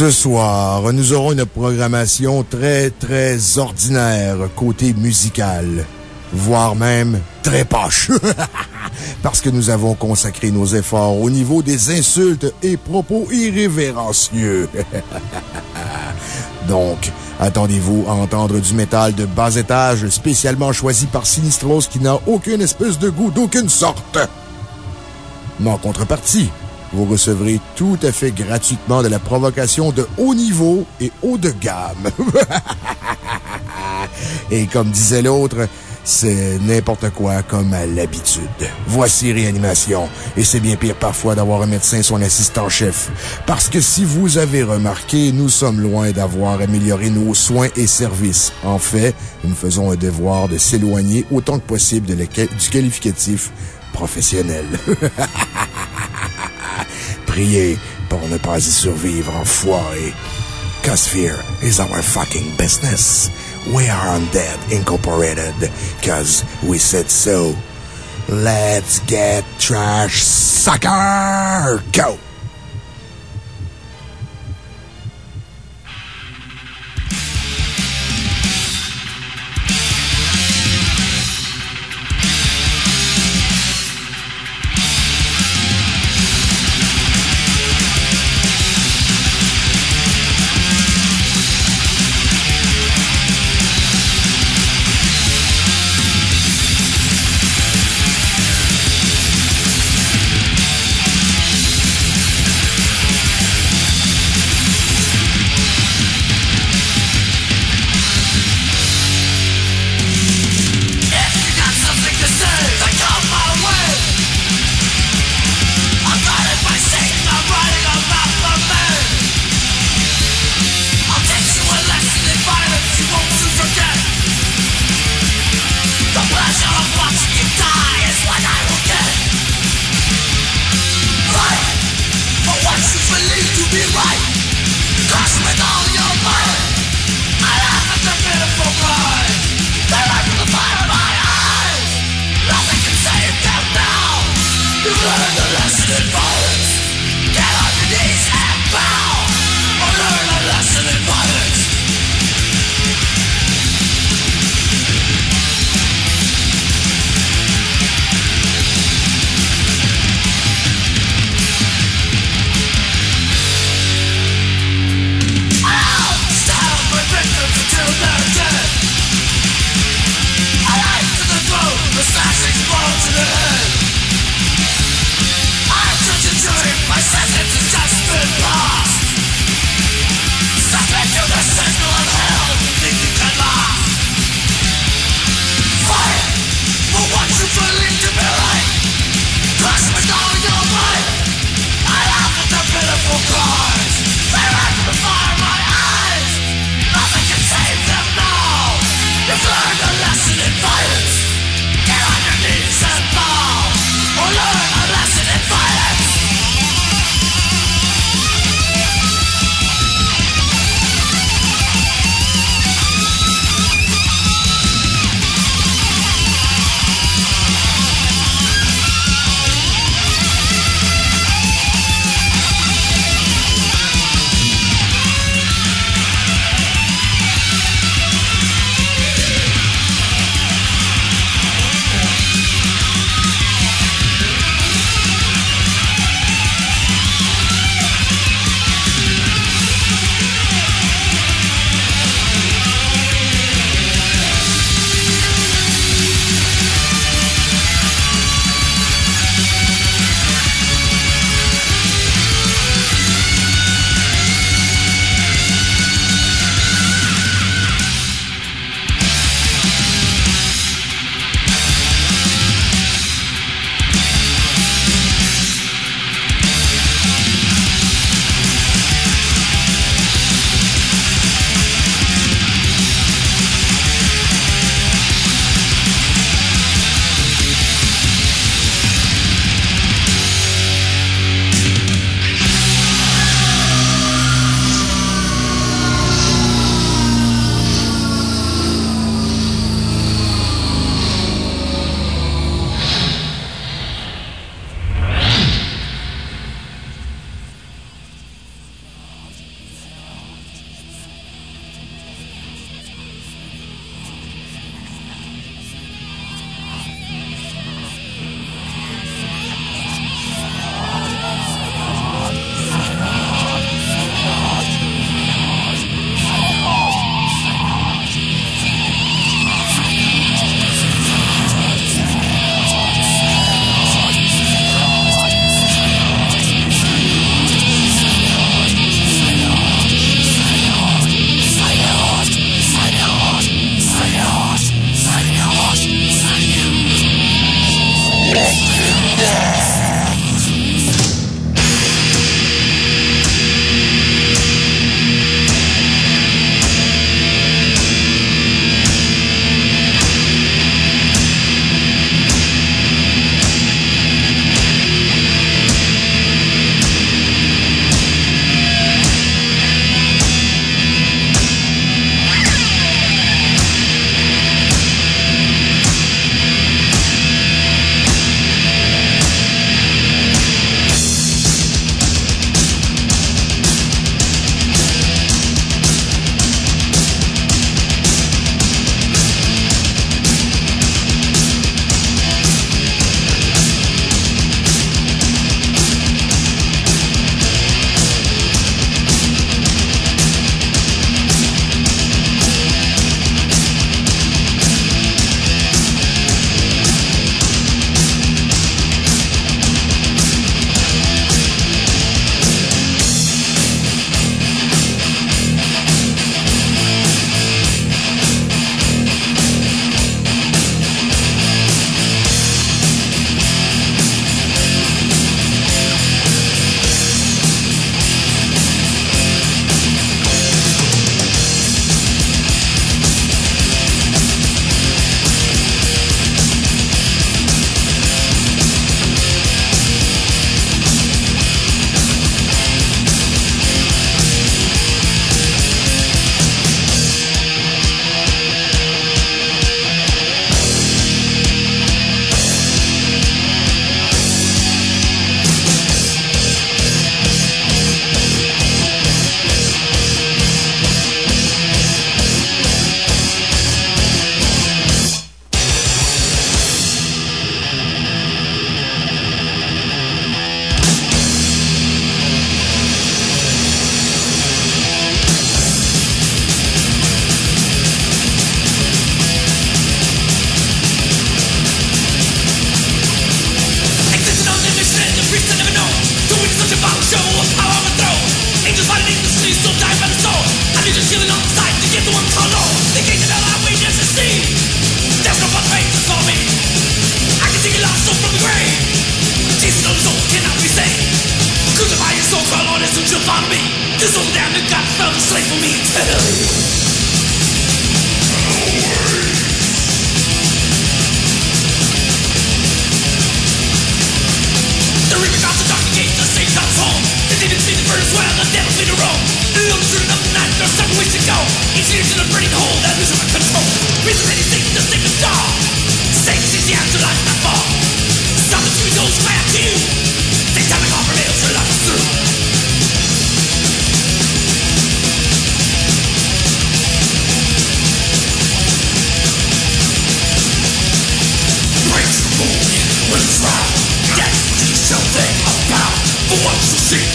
Ce soir, nous aurons une programmation très, très ordinaire côté musical. Voire même très poche. Parce que nous avons consacré nos efforts au niveau des insultes et propos irrévérencieux. Donc, attendez-vous à entendre du métal de bas étage spécialement choisi par Sinistros qui n'a aucune espèce de goût d'aucune sorte. Mais en contrepartie, vous recevrez tout à fait gratuitement de la provocation de haut niveau et haut de gamme. et comme disait l'autre, c'est n'importe quoi comme à l'habitude. Voici Réanimation. Et c'est bien pire parfois d'avoir un médecin son assistant-chef. Parce que si vous avez remarqué, nous sommes loin d'avoir amélioré nos soins et services. En fait, nous faisons un devoir de s'éloigner autant que possible du qualificatif professionnel. Priez pour ne pas y survivre, enfoiré. Cause fear is our fucking business. We are Undead Incorporated, cause we said so. Let's get trash sucker! Go!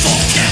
fuck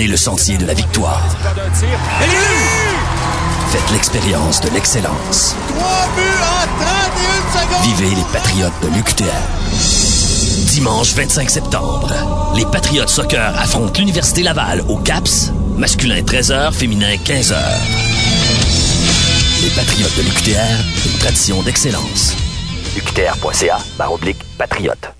prenez le sentier de la victoire. Faites l'expérience de l'excellence. Vivez les Patriotes de l'UQTR. Dimanche 25 septembre, les Patriotes Soccer affrontent l'Université Laval au CAPS, masculin 13h, féminin 15h. Les Patriotes de l'UQTR, une tradition d'excellence. UQTR.ca, oblique patriote.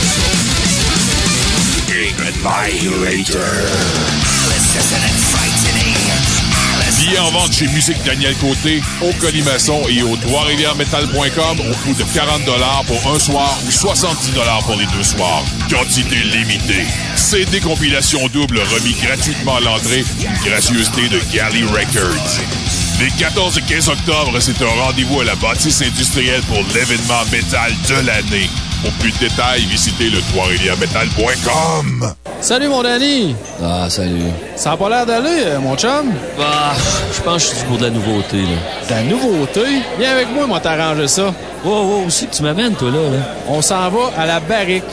Billets en vente chez Musique Daniel Côté, au Colimaçon et au trois-rivières-metal.com au coût de 40 pour un soir ou 70 pour les deux soirs. Quantité limitée. CD compilation double remis gratuitement à l'entrée, une gracieuseté de Galley Records. Les 14 et 15 octobre, c'est un rendez-vous à la bâtisse industrielle pour l'événement métal de l'année. Pour plus de détails, visitez le trois Salut, mon Danny! Ah, salut. Ça a pas l'air d'aller, euh, mon chum? Bah, je pense que je suis pour de la nouveauté, là. De la nouveauté? Viens avec moi, moi, t'arranger ça. Wow, wow, aussi que tu m'amènes, toi, là, là. On s'en va à la barrique.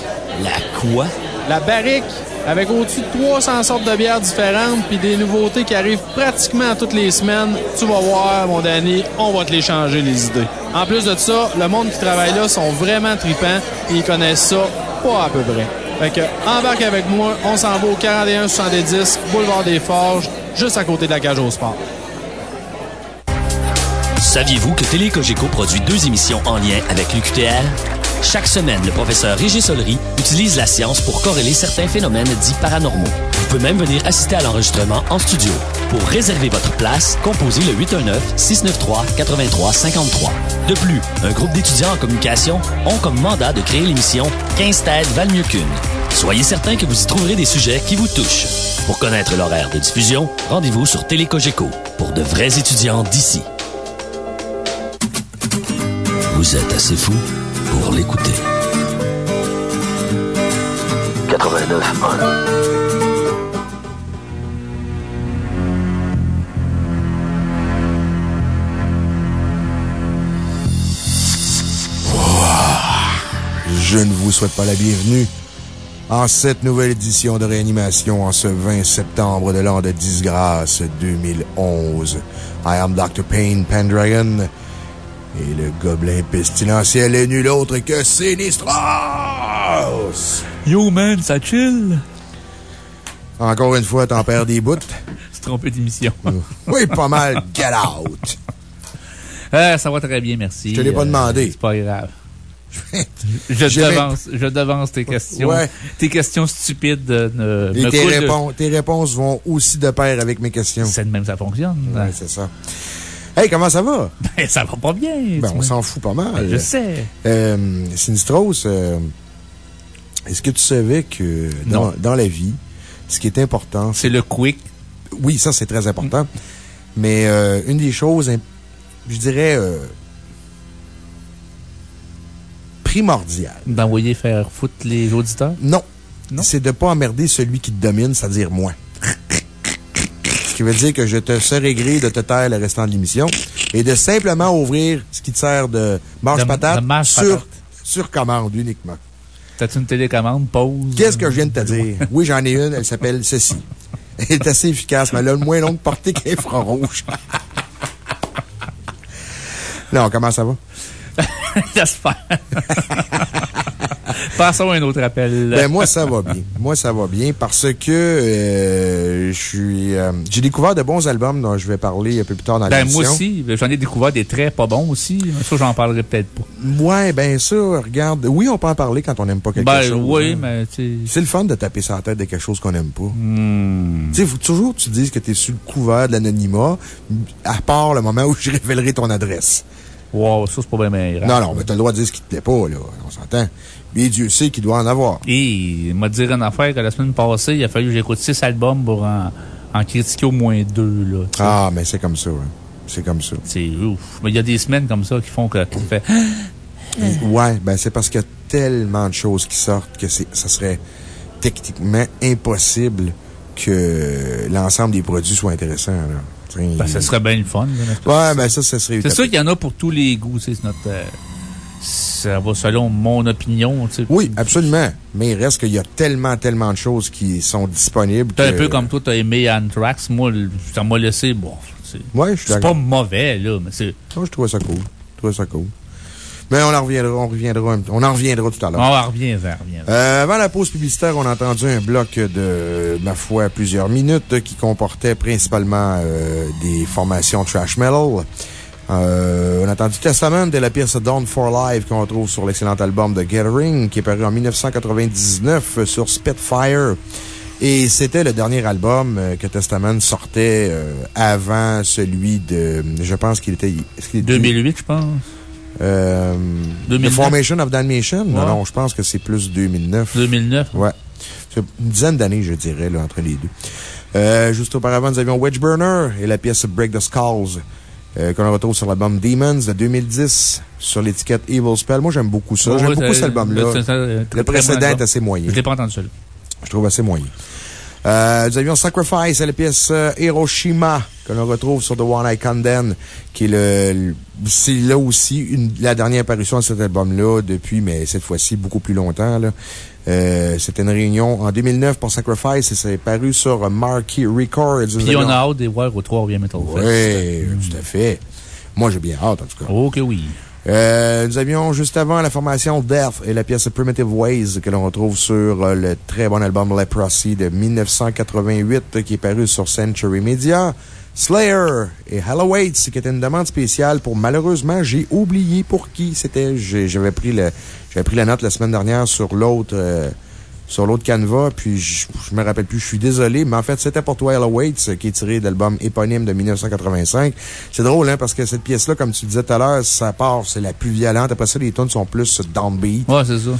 La quoi? La barrique, avec au-dessus de 300 sortes de bières différentes, puis des nouveautés qui arrivent pratiquement toutes les semaines. Tu vas voir, mon Danny, on va te les changer, les idées. En plus de ça, le monde qui travaille là sont vraiment tripants et ils connaissent ça pas à peu près. Fait que, embarque avec moi, on s'en va au 4170 Boulevard des Forges, juste à côté de la cage au sport. Saviez-vous que Télé produit deux émissions en lien avec l'UQTR? Chaque semaine, le professeur Régis Solery utilise la science pour corréler certains phénomènes dits paranormaux. Vous pouvez même venir assister à l'enregistrement en studio. Pour réserver votre place, composez le 819-693-8353. De plus, un groupe d'étudiants en communication ont comme mandat de créer l'émission 15 têtes valent mieux qu'une. Soyez certain que vous y trouverez des sujets qui vous touchent. Pour connaître l'horaire de diffusion, rendez-vous sur Télécogeco pour de vrais étudiants d'ici. Vous êtes assez fou l'écouter. 89 Je ne vous souhaite pas la bienvenue en cette nouvelle édition de réanimation en ce 20 septembre de l'an de disgrâce 2011. I am Dr. Payne Pendragon et le gobelin pestilentiel est nul autre que Sinistros! Yo man, ça chill? Encore une fois, t'en perds des bouts. C'est trompé d'émission. oui, pas mal. Get out! Euh, ça va très bien, merci. Je te l'ai pas demandé. Euh, c'est pas grave. je, devance, je devance tes questions. Tes questions stupides ne Et tes, tes, réponses vont aussi de pair avec mes questions. C'est de même, ça fonctionne. Oui, c'est ça. Hey, comment ça va? Ben, ça va pas bien. Ben, on s'en fout pas mal. je sais. Euh, Sinistros, euh, est-ce que tu savais que dans, dans, la vie, ce qui est important. C'est le quick. Oui, ça, c'est très important. Mais euh, une des choses, je dirais, euh, primordiales. D'envoyer faire foutre les auditeurs? Non. non? C'est de ne pas emmerder celui qui te domine, c'est-à-dire moi qui veut dire que je te serai gré de te taire le restant de l'émission et de simplement ouvrir ce qui te sert de marche-patate sur, sur commande uniquement. T'as-tu une télécommande, pause? Qu'est-ce que je viens de te dire? Oui, j'en ai une, elle s'appelle ceci. Elle est assez efficace, mais elle a le moins longue portée qu'infrarouge. non, comment ça va? J'espère. Passons à un autre appel. Ben, moi, ça va bien. Moi, ça va bien parce que euh, je suis. Euh, j'ai découvert de bons albums dont je vais parler un peu plus tard dans ben, l'émission. Moi aussi. J'en ai découvert des très pas bons aussi. Ça, j'en parlerai peut-être pas. Ouais, ben, ça, regarde. Oui, on peut en parler quand on n'aime pas quelque ben, chose. Oui, hein. mais C'est le fun de taper sur la tête de quelque chose qu'on n'aime pas. Hmm. Tu sais, faut toujours que tu dises que tu es sur le couvert de l'anonymat, à part le moment où je révélerai ton adresse. Wow, ça, c'est pas bien meilleur. Non, non, mais t'as le droit de dire ce qui te plaît pas, là. On s'entend. Mais Dieu sait qu'il doit en avoir. Et il m'a dit une affaire que la semaine passée, il a fallu que j'écoute six albums pour en, en critiquer au moins deux, là. Ah, mais c'est comme ça, ouais. C'est comme ça. C'est ouf. Mais il y a des semaines comme ça qui font que tu fais. ouais, ben c'est parce qu'il y a tellement de choses qui sortent que ça serait techniquement impossible que l'ensemble des produits soit intéressant, là. Ben, ça serait bien le fun. ouais, ben ça, ça serait C'est sûr qu'il y en a pour tous les goûts. C'est notre. Euh, ça va selon mon opinion. Tu sais. Oui, absolument. Mais il reste qu'il y a tellement, tellement de choses qui sont disponibles. C'est un peu comme toi, tu as aimé Anthrax. Moi, ça m'a laissé. Bon, Ouais, C'est pas mauvais, là, mais c'est. Moi, je trouvais ça cool. Je trouvais ça cool. Mais on en reviendra, on reviendra, on en reviendra tout à l'heure. On en reviendra, euh, avant la pause publicitaire, on a entendu un bloc de, ma foi, plusieurs minutes qui comportait principalement euh, des formations trash metal. Euh, on a entendu Testament de la pièce Dawn for Life qu'on retrouve sur l'excellent album de Gathering qui est paru en 1999 sur Spitfire. Et c'était le dernier album euh, que Testament sortait euh, avant celui de. Je pense qu'il était. 2008, je pense. Euh, The Formation of Damnation? Non, non, je pense que c'est plus 2009. 2009? Ouais. C'est une dizaine d'années, je dirais, là, entre les deux. Euh, juste auparavant, nous avions Wedgeburner et la pièce Break the Skulls. Euh, qu'on retrouve sur l'album Demons de 2010 sur l'étiquette Evil Spell. Moi, j'aime beaucoup ça. j'aime beaucoup cet album-là. Le, précédent est assez moyen. Je l'ai pas entendu seul. Je trouve assez moyen. Euh, nous avions Sacrifice, la pièce euh, Hiroshima, que l'on retrouve sur The One I Condemn, qui est le, c'est là aussi une, la dernière apparition de cet album-là depuis, mais cette fois-ci beaucoup plus longtemps, là. Euh, C'était une réunion en 2009 pour Sacrifice et c'est paru sur Marquee Records. Puis on a hâte de voir au 3 Metal Fest. Oui, tout à fait. Moi, j'ai bien hâte, en tout cas. Oh, que oui. Euh, nous avions juste avant la formation Death et la pièce Primitive Ways que l'on retrouve sur euh, le très bon album Leprosy de 1988 qui est paru sur Century Media. Slayer et Halloween, qui était une demande spéciale pour, malheureusement, j'ai oublié pour qui c'était. J'avais pris pris la note la semaine dernière sur l'autre, euh, canevas, puis je, me rappelle plus, je suis désolé, mais en fait, c'était pour toi, Waits, qui est tiré de l'album éponyme de 1985. C'est drôle, hein, parce que cette pièce-là, comme tu disais tout à l'heure, ça part, c'est la plus violente. Après ça, les tunes sont plus downbeat. Ouais, c'est ça.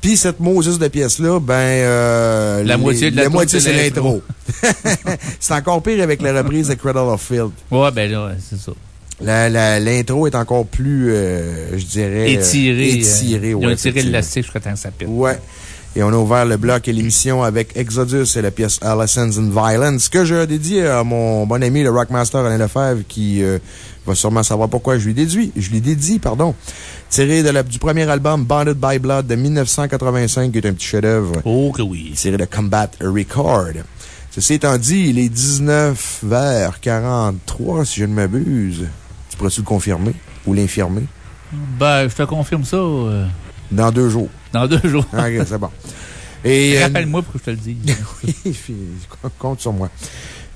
Puis cette Moses de pièce-là, ben, euh, La moitié de la, la moitié, c'est l'intro. c'est encore pire avec la reprise de Cradle of Filth. Ouais, ben là, c'est ça. L'intro est encore plus, euh, je dirais. Étiré. Étiré, ouais. Ils ont étiré l'élastique jusqu'à temps que ça pète. Ouais. Et on a ouvert le bloc et l'émission avec Exodus et la pièce Lessons in Violence, que je dédie à mon bon ami, le Rockmaster Alain Lefebvre, qui euh, va sûrement savoir pourquoi je lui déduis. Je lui dédie, pardon. Tiré de la, du premier album Bonded by Blood de 1985, qui est un petit chef-d'œuvre. Oh, que oui. Tiré de Combat Record. Ceci étant dit, il est 19 vers 43, si je ne m'abuse. Tu pourrais-tu le confirmer ou l'infirmer? Ben, je te confirme ça. Euh, Dans deux jours. Dans deux jours. ok, c'est bon. Et. Rappelle-moi pour que je te le dise. oui, compte sur moi.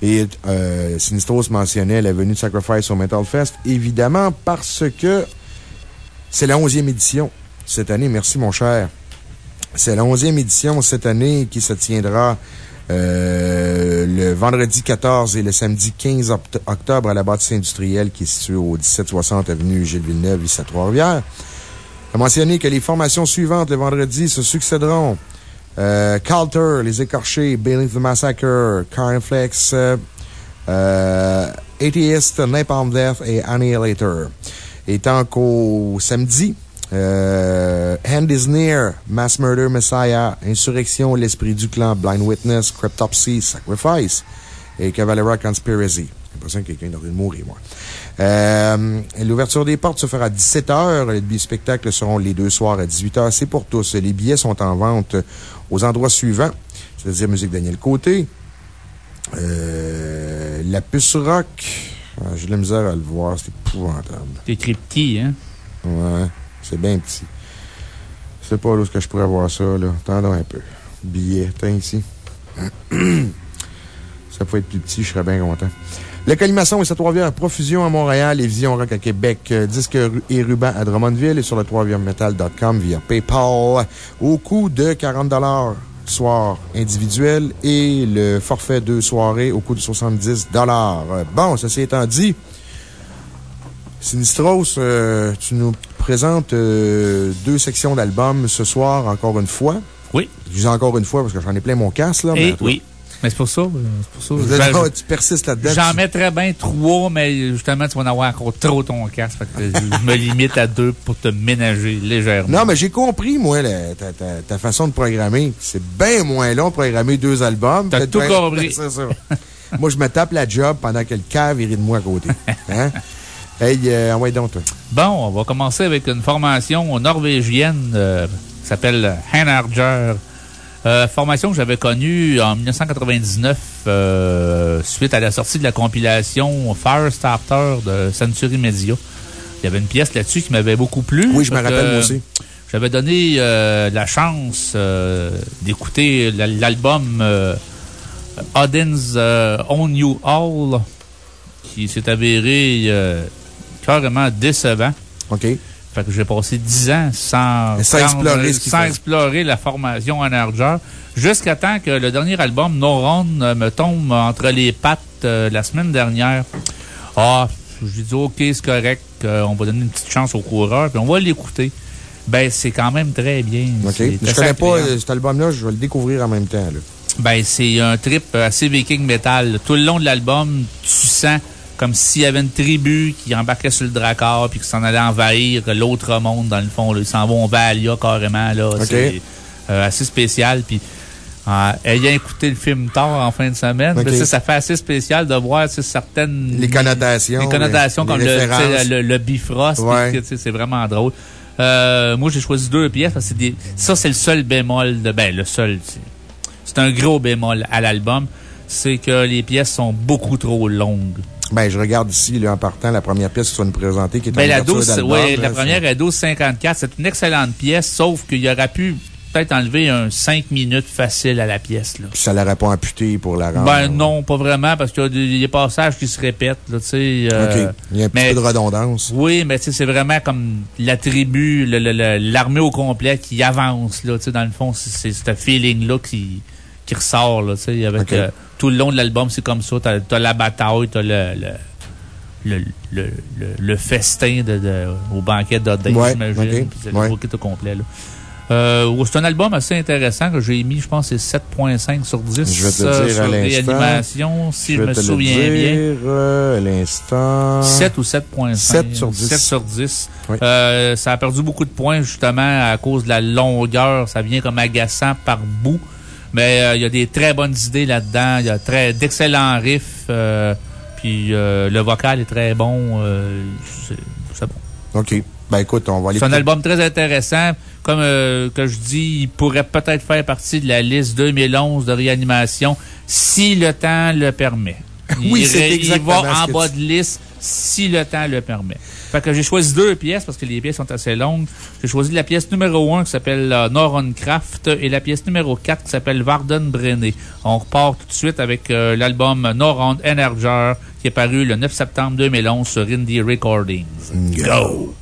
Et euh, Sinistros mentionnait la venue de Sacrifice au Metal Fest, évidemment, parce que c'est la 11e édition cette année. Merci, mon cher. C'est la 11e édition cette année qui se tiendra euh, le vendredi 14 et le samedi 15 octobre à la bâtisse industrielle qui est située au 1760 avenue Gilles Villeneuve, ici à Trois-Rivières. A mentionné que les formations suivantes le vendredi se succéderont. Euh, Calter, Les Écorchés, Beneath the Massacre, Carniflex, euh, euh, Atheist, Napalm Death et Annihilator. Et tant qu'au samedi, euh, Hand is Near, Mass Murder Messiah, Insurrection, L'Esprit du Clan, Blind Witness, Cryptopsy, Sacrifice et Cavalera Conspiracy. J'ai l'impression que quelqu'un est en train de mourir, moi. Euh, L'ouverture des portes se fera à 17h. Les spectacles seront les deux soirs à 18h. C'est pour tous. Les billets sont en vente aux endroits suivants, c'est-à-dire Musique Daniel Côté, euh, La Puce Rock. Ah, J'ai de la misère à le voir, c'est épouvantable. C'est écrit petit, hein? Ouais. C'est bien petit. Je sais pas où est-ce que je pourrais voir ça, là. Attendons un peu. Billet, tiens ici. ça peut être plus petit, je serais bien content. Le Colimaçon et sa trois Profusion à Montréal et Vision Rock à Québec. Euh, disque et ruban à Drummondville et sur le 3 metal.com via PayPal au coût de 40 soir individuel et le forfait deux soirées au coût de 70 Bon, ceci étant dit, Sinistros, euh, tu nous présentes euh, deux sections d'albums ce soir, encore une fois. Oui. Je dis encore une fois parce que j'en ai plein mon casse, là. Et oui. Mais c'est pour ça. C'est pour ça. Tu persistes là-dedans. J'en mettrais bien trois, mais justement, tu vas en avoir encore trop ton casque. je me limite à deux pour te ménager légèrement. Non, mais j'ai compris, moi, ta, ta, ta, façon de programmer. C'est bien moins long de programmer deux albums. T'as tout compris. Ça. moi, je me tape la job pendant que le cave irait de moi à côté. Hein? Hey, euh, envoie donc, toi. Bon, on va commencer avec une formation norvégienne euh, qui s'appelle Hanarger. Euh, formation que j'avais connue en 1999 euh, suite à la sortie de la compilation Firestarter de Century Media. Il y avait une pièce là-dessus qui m'avait beaucoup plu. Oui, je me rappelle moi aussi. J'avais donné euh, la chance d'écouter l'album Odin's Own You All qui s'est avéré carrément décevant. OK. Fait que j'ai passé 10 ans sans, explorer, la formation en argent, jusqu'à temps que le dernier album, No me tombe entre les pattes euh, la semaine dernière. Ah, je dit, OK, c'est correct, euh, on va donner une petite chance au coureur, puis on va l'écouter. Ben, c'est quand même très bien. OK. Je connais pas euh, cet album-là, je vais le découvrir en même temps, Ben, c'est un trip assez viking metal. Tout le long de l'album, tu sens comme s'il y avait une tribu qui embarquait sur le Drakkar puis qui s'en allait envahir l'autre monde, dans le fond. Ils s'en vont vers Alia carrément. Là. C'est euh, assez spécial. Puis, euh, ayant écouté le film tard en fin de semaine, ben, ça fait assez spécial de voir certaines. Les connotations. Les connotations comme le, le, Bifrost. C'est vraiment drôle. Euh, moi, j'ai choisi deux pièces parce que des, ça, c'est le seul bémol de. Ben, le seul. C'est un gros bémol à l'album. C'est que les pièces sont beaucoup trop longues. Ben, je regarde ici, là, en partant, la première pièce que tu vas nous présenter, qui est ben, la 12, Oui, la première est 12,54. C'est une excellente pièce, sauf qu'il aurait pu peut-être enlever un 5 minutes facile à la pièce. Là. Puis ça l'aurait pas amputé pour la rendre? Ben non, pas vraiment, parce qu'il y a des passages qui se répètent. Là, euh, OK. Il y a un petit peu de redondance. Oui, mais c'est vraiment comme la tribu, l'armée au complet qui avance. Là, dans le fond, c'est ce feeling-là qui, qui ressort. Là, avec, euh, tout le long de l'album, c'est comme ça. T'as as la bataille, t'as le, le, le, le, festin de, au banquet d'Odin, j'imagine. c'est le bouquet au complet. Euh, c'est un album assez intéressant que j'ai mis, je pense, c'est 7.5 sur 10. Je vais te euh, dire à réanimation, si je, me souviens bien. Euh, à l'instant. 7 ou 7.5. 7 sur 10. 7 sur 10. Euh, ça a perdu beaucoup de points, justement, à cause de la longueur. Ça vient comme agaçant par bout. Mais euh, il y a des très bonnes idées là-dedans. Il y a très d'excellents riffs. Euh, puis euh, le vocal est très bon. c'est bon. OK. Ben écoute, on va aller. C'est un album très intéressant. Comme que je dis, il pourrait peut-être faire partie de la liste 2011 de réanimation si le temps le permet. oui, c'est exactement Il va en bas de liste si le temps le permet. Fait que j'ai choisi deux pièces parce que les pièces sont assez longues. J'ai choisi la pièce numéro 1 qui s'appelle euh, Noron-Craft et la pièce numéro 4 qui s'appelle Varden Brené. On repart tout de suite avec euh, l'album Noron Energer qui est paru le 9 septembre 2011 sur Indie Recordings. Go!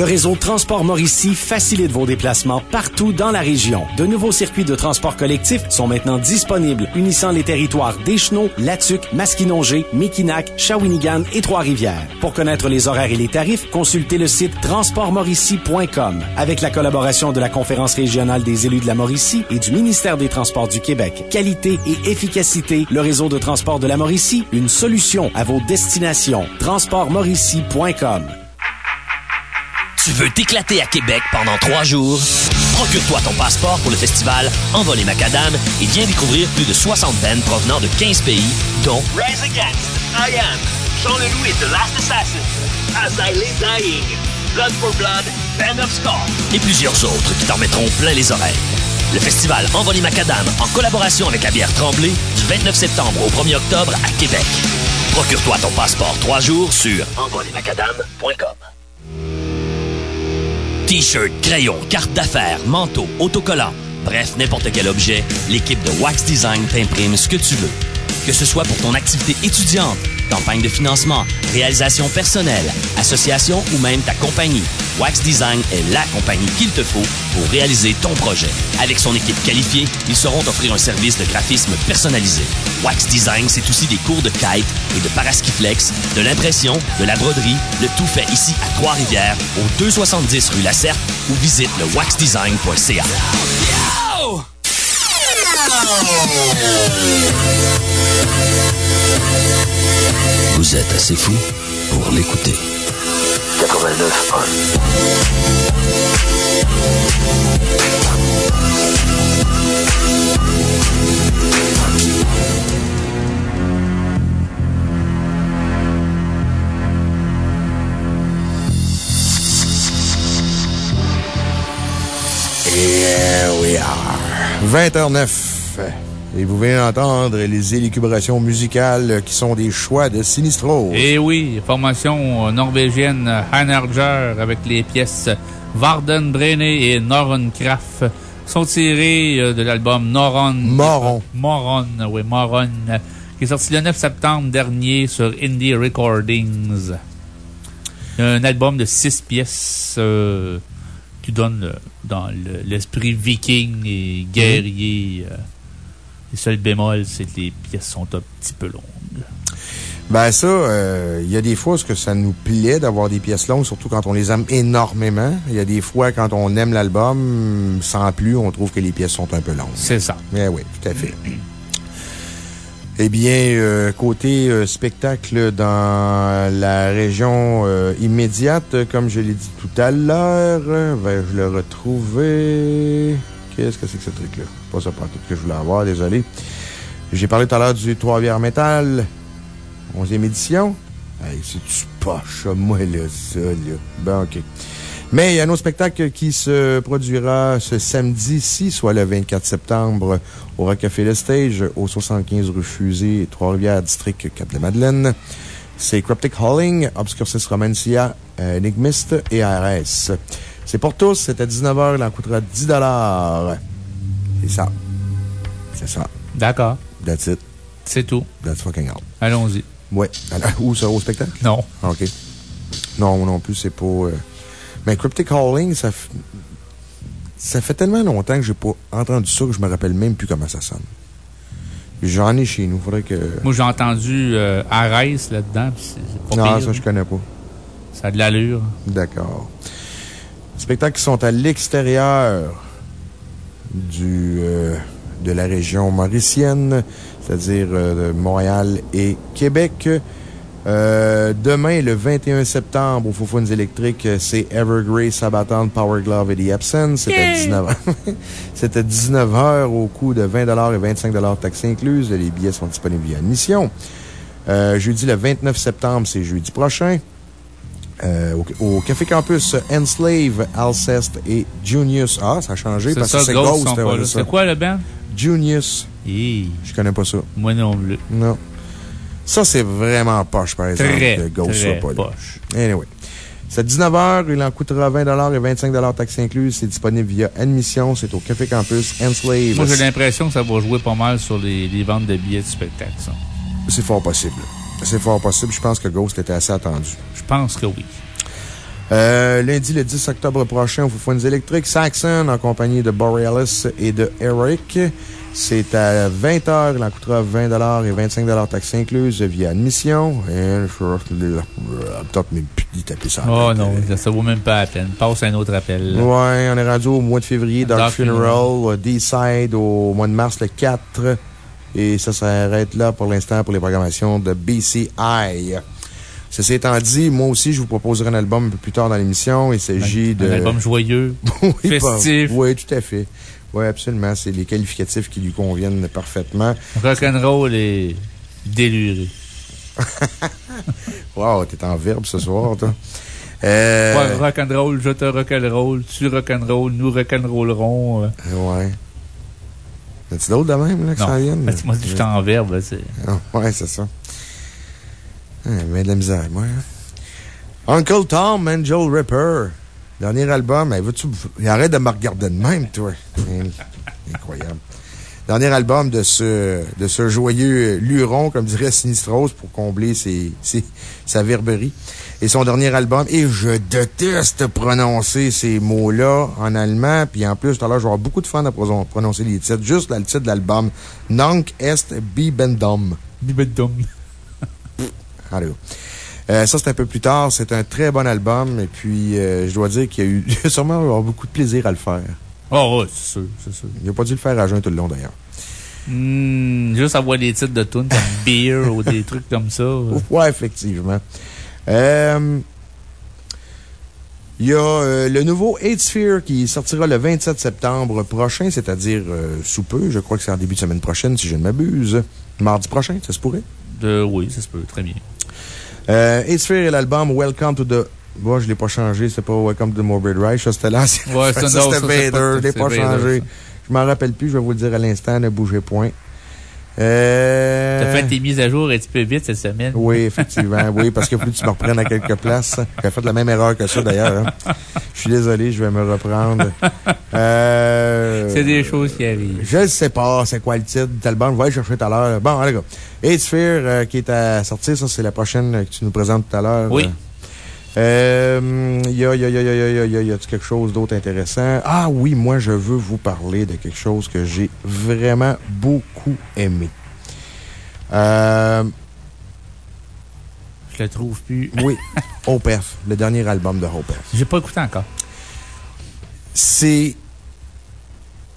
Le réseau Transport Mauricie facilite vos déplacements partout dans la région. De nouveaux circuits de transport collectif sont maintenant disponibles, unissant les territoires d'Échenot, Latuc, Masquinongé, Mekinac, Shawinigan et Trois-Rivières. Pour connaître les horaires et les tarifs, consultez le site transportmauricie.com. Avec la collaboration de la Conférence régionale des élus de la Mauricie et du ministère des Transports du Québec. Qualité et efficacité, le réseau de transport de la Mauricie, une solution à vos destinations. transportmauricie.com. Tu veux t'éclater à Québec pendant trois jours? Procure-toi ton passeport pour le festival Envolé Macadam et viens découvrir plus de 60 bands provenant de 15 pays, dont Rise Against, I Am, Jean Leloup The Last Assassin, As I Lay Dying, Blood for Blood, Band of et plusieurs autres qui t'en mettront plein les oreilles. Le festival Envolé Macadam, en collaboration avec la bière Tremblay, du 29 septembre au 1er octobre à Québec. Procure-toi ton passeport trois jours sur envolémacadam.com. T-shirt, crayon, carte d'affaires, manteau, autocollant, bref, n'importe quel objet, l'équipe de Wax Design t'imprime ce que tu veux. Que ce soit pour ton activité étudiante, campagne de financement, réalisation personnelle, association ou même ta compagnie, Wax Design est la compagnie qu'il te faut pour réaliser ton projet. Avec son équipe qualifiée, ils sauront t'offrir un service de graphisme personnalisé. Wax Design, c'est aussi des cours de kite et de paraskiflex, de l'impression, de la broderie, le tout fait ici à Trois-Rivières, au 270 rue Lacerte ou visite le waxdesign.ca. Vous êtes assez fou pour l'écouter. 89.1 Here we are. 20h09. Et vous venez d'entendre les élucubrations musicales qui sont des choix de Sinistro. Et oui, formation norvégienne Hanerger avec les pièces Varden Brene et Noron Kraft sont tirées euh, de l'album Noron. Moron. Moron, oui, Moron, qui est sorti le 9 septembre dernier sur Indie Recordings. Un album de six pièces euh, qui donne euh, dans le- l'esprit viking et guerrier. euh. Le seul bémol, c'est que les pièces sont un petit peu longues. Ben ça, euh, il y a des fois où ce que ça nous plaît d'avoir des pièces longues, surtout quand on les aime énormément. Il y a des fois, quand on aime l'album, sans plus, on trouve que les pièces sont un peu longues. C'est ça. Eh oui, tout à fait. Eh bien, euh, côté euh, spectacle dans la région euh, immédiate, comme je l'ai dit tout à l'heure, vais-je le retrouver? Qu'est-ce que c'est que ce truc-là? Pas ça pour tout que je voulais avoir, désolé. J'ai parlé tout à l'heure du Trois-Rivières Metal, 11e édition. Hey, c'est-tu poche, moi, là, ça, là. Bon, OK. Mais il y a un autre spectacle qui se produira ce samedi-ci, soit le 24 septembre, au Rockefeller Stage, au 75 rue Fusée, Trois-Rivières, district Cap-de-Madeleine. C'est Cryptic Hauling, Obscurcis Romancia, euh, Enigmist et ARS. C'est pour tous, c'est à 19h, il en coûtera 10 C'est ça. C'est ça. D'accord. That's it. C'est tout. That's fucking all. Allons-y. Ouais. Alors, où ça, au spectacle? Non. OK. Non, non plus, c'est pas. euh, Mais Cryptic Hauling, ça, f- ça fait tellement longtemps que j'ai pas entendu ça que je me rappelle même plus comment ça sonne. J'en ai chez nous. Faudrait que. Moi, j'ai entendu euh, Arès là-dedans. Non, pire. ça, je connais pas. Ça a de l'allure. D'accord. Spectacles qui sont à l'extérieur du, euh, de la région mauricienne, c'est-à-dire euh, Montréal et Québec. Euh, demain, le 21 septembre, au Foufounes électriques, c'est Evergrey, Sabaton, Power Glove et The Absence. C'est à 19h. C'est à 19h au coût de 20 et 25 taxes incluses. Les billets sont disponibles via admission. Euh, jeudi, le 29 septembre, c'est jeudi prochain. Euh, au, au Café Campus, Enslave, Alceste et Junius. Ah, ça a changé parce ça, que c'est Ghost c'est quoi le band? Junius. Je connais pas ça. Moi non plus. Non. Ça, c'est vraiment poche, par exemple, Très, que Ghost très pas poche. Anyway. C'est à 19h, il en coûtera 20 et 25 taxes incluses. C'est disponible via admission. C'est au Café Campus, Enslave. Moi, j'ai l'impression que ça va jouer pas mal sur les, les ventes de billets du spectacle. C'est fort possible. C'est fort possible. Je pense que Ghost était assez attendu. Je pense que oui. Euh, lundi, le 10 octobre prochain, au Foufoune électriques, Saxon en compagnie de Borealis et de Eric. C'est à 20h. Il en coûtera 20 et 25 taxes incluses via admission. Et peut-être même plus taper ça. Oh non, ça vaut même pas la peine. Passe un autre appel. Ouais, on est rendu au mois de février, Dark, Funeral, D-Side au mois de mars le 4. Et ça s'arrête là pour l'instant pour les programmations de BCI. Ceci étant dit, moi aussi, je vous proposerai un album un peu plus tard dans l'émission. Il s'agit de. Un album joyeux, festif. Oui, tout à fait. Oui, absolument. C'est les qualificatifs qui lui conviennent parfaitement. Rock'n'roll et déluré. wow, t'es en verbe ce soir, toi. Euh... rock'n'roll, je te rock'n'roll, tu rock'n'roll, nous rock'n'rollerons. Ouais. As-tu d'autres de même, là, que ça vienne? Moi, je suis en verbe, c'est. Ah, ouais, c'est ça. Ah, mais de la misère, moi. Hein. Uncle Tom, Angel Ripper. Dernier album. Hey, tu arrête de me regarder de même, toi. Incroyable. Dernier album de ce, de ce joyeux luron, comme dirait Sinistros, pour combler ses, ses, sa verberie. Et son dernier album, et je déteste prononcer ces mots-là en allemand, puis en plus, tout à l'heure, je vais avoir beaucoup de fun à prononcer les titres. Juste le titre de l'album, Nonk est Bibendum. Bibendum. Allez. Euh, ça, c'est un peu plus tard. C'est un très bon album. Et puis, euh, je dois dire qu'il y a eu sûrement beaucoup de plaisir à le faire. Oh, oui, c'est sûr, c'est sûr. Il n'a pas dû le faire à jeun tout le long, d'ailleurs. Hmm, juste avoir des titres de tunes comme Beer ou des trucs comme ça. Ouais, effectivement. Euh, il y a le nouveau Eight Sphere qui sortira le 27 septembre prochain, c'est-à-dire sous peu. Je crois que c'est en début de semaine prochaine, si je ne m'abuse. Mardi prochain, ça se pourrait? oui, ça se peut. Très bien. Euh, Sphere et l'album Welcome to the. Bon, je ne l'ai pas changé, c'est pas Welcome to the Morbid Ride. Ça, c'était l'ancien. Ouais, ça, c'était Vader. Je ne l'ai pas changé. Je m'en rappelle plus, je vais vous le dire à l'instant, ne bougez point. Euh... T'as fait tes mises à jour un petit peu vite cette semaine. Oui, effectivement. oui, parce que tu me reprennes à quelques places. J'ai fait la même erreur que ça, d'ailleurs. Hein. Je suis désolé, je vais me reprendre. Euh... C'est des choses qui arrivent. Je ne sais pas c'est quoi le titre de l'album. Je vais aller chercher tout à l'heure. Bon, allez, gars. Eight Sphere, euh, qui est à sortir, ça, c'est la prochaine que tu nous présentes tout à l'heure. Oui. Euh, il y a, y a, y a, y a, y a, y a quelque chose d'autre intéressant? Ah oui, moi, je veux vous parler de quelque chose que j'ai vraiment beaucoup aimé. Euh, je le trouve plus. Oui. Opeth, le dernier album de Opeth. J'ai pas écouté encore. C'est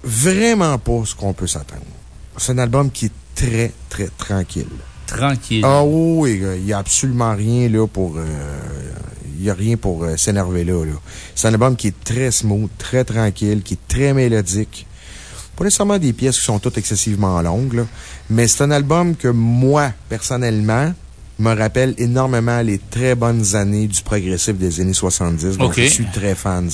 vraiment pas ce qu'on peut s'attendre. C'est un album qui est très, très tranquille. Tranquille. Ah oui, il n'y a absolument rien là pour. Euh, n'y a rien pour euh, s'énerver là. C'est un album qui est très smooth, très tranquille, qui est très mélodique. Pas nécessairement des pièces qui sont toutes excessivement longues, mais c'est un album que moi, personnellement, me rappelle énormément les très bonnes années du progressif des années 70. Donc, je suis très fan.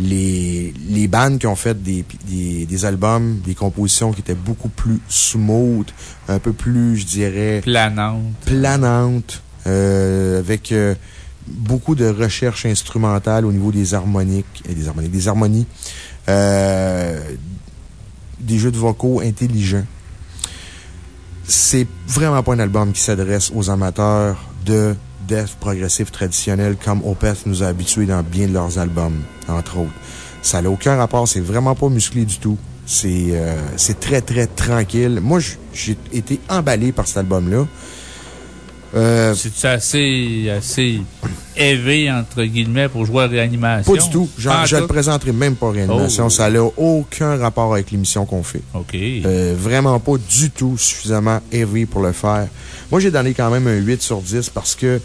Les, les bandes qui ont fait des, des, des, albums, des compositions qui étaient beaucoup plus smooth, un peu plus, je dirais. Planantes. Planantes, euh, avec euh, beaucoup de recherche instrumentale au niveau des harmoniques, et des harmoniques, des harmonies, euh, des jeux de vocaux intelligents. C'est vraiment pas un album qui s'adresse aux amateurs de death progressif traditionnel comme Opeth nous a habitués dans bien de leurs albums, entre autres. Ça n'a aucun rapport, c'est vraiment pas musclé du tout. C'est euh, très, très tranquille. Moi, j'ai été emballé par cet album-là. Euh, c'est assez, assez élevé, entre guillemets, pour jouer à réanimation? Pas du tout. je ne le présenterai même pas réanimation. Oh. Ça n'a aucun rapport avec l'émission qu'on fait. OK. Euh, vraiment pas du tout suffisamment heavy pour le faire. Moi, j'ai donné quand même un 8 sur 10 parce que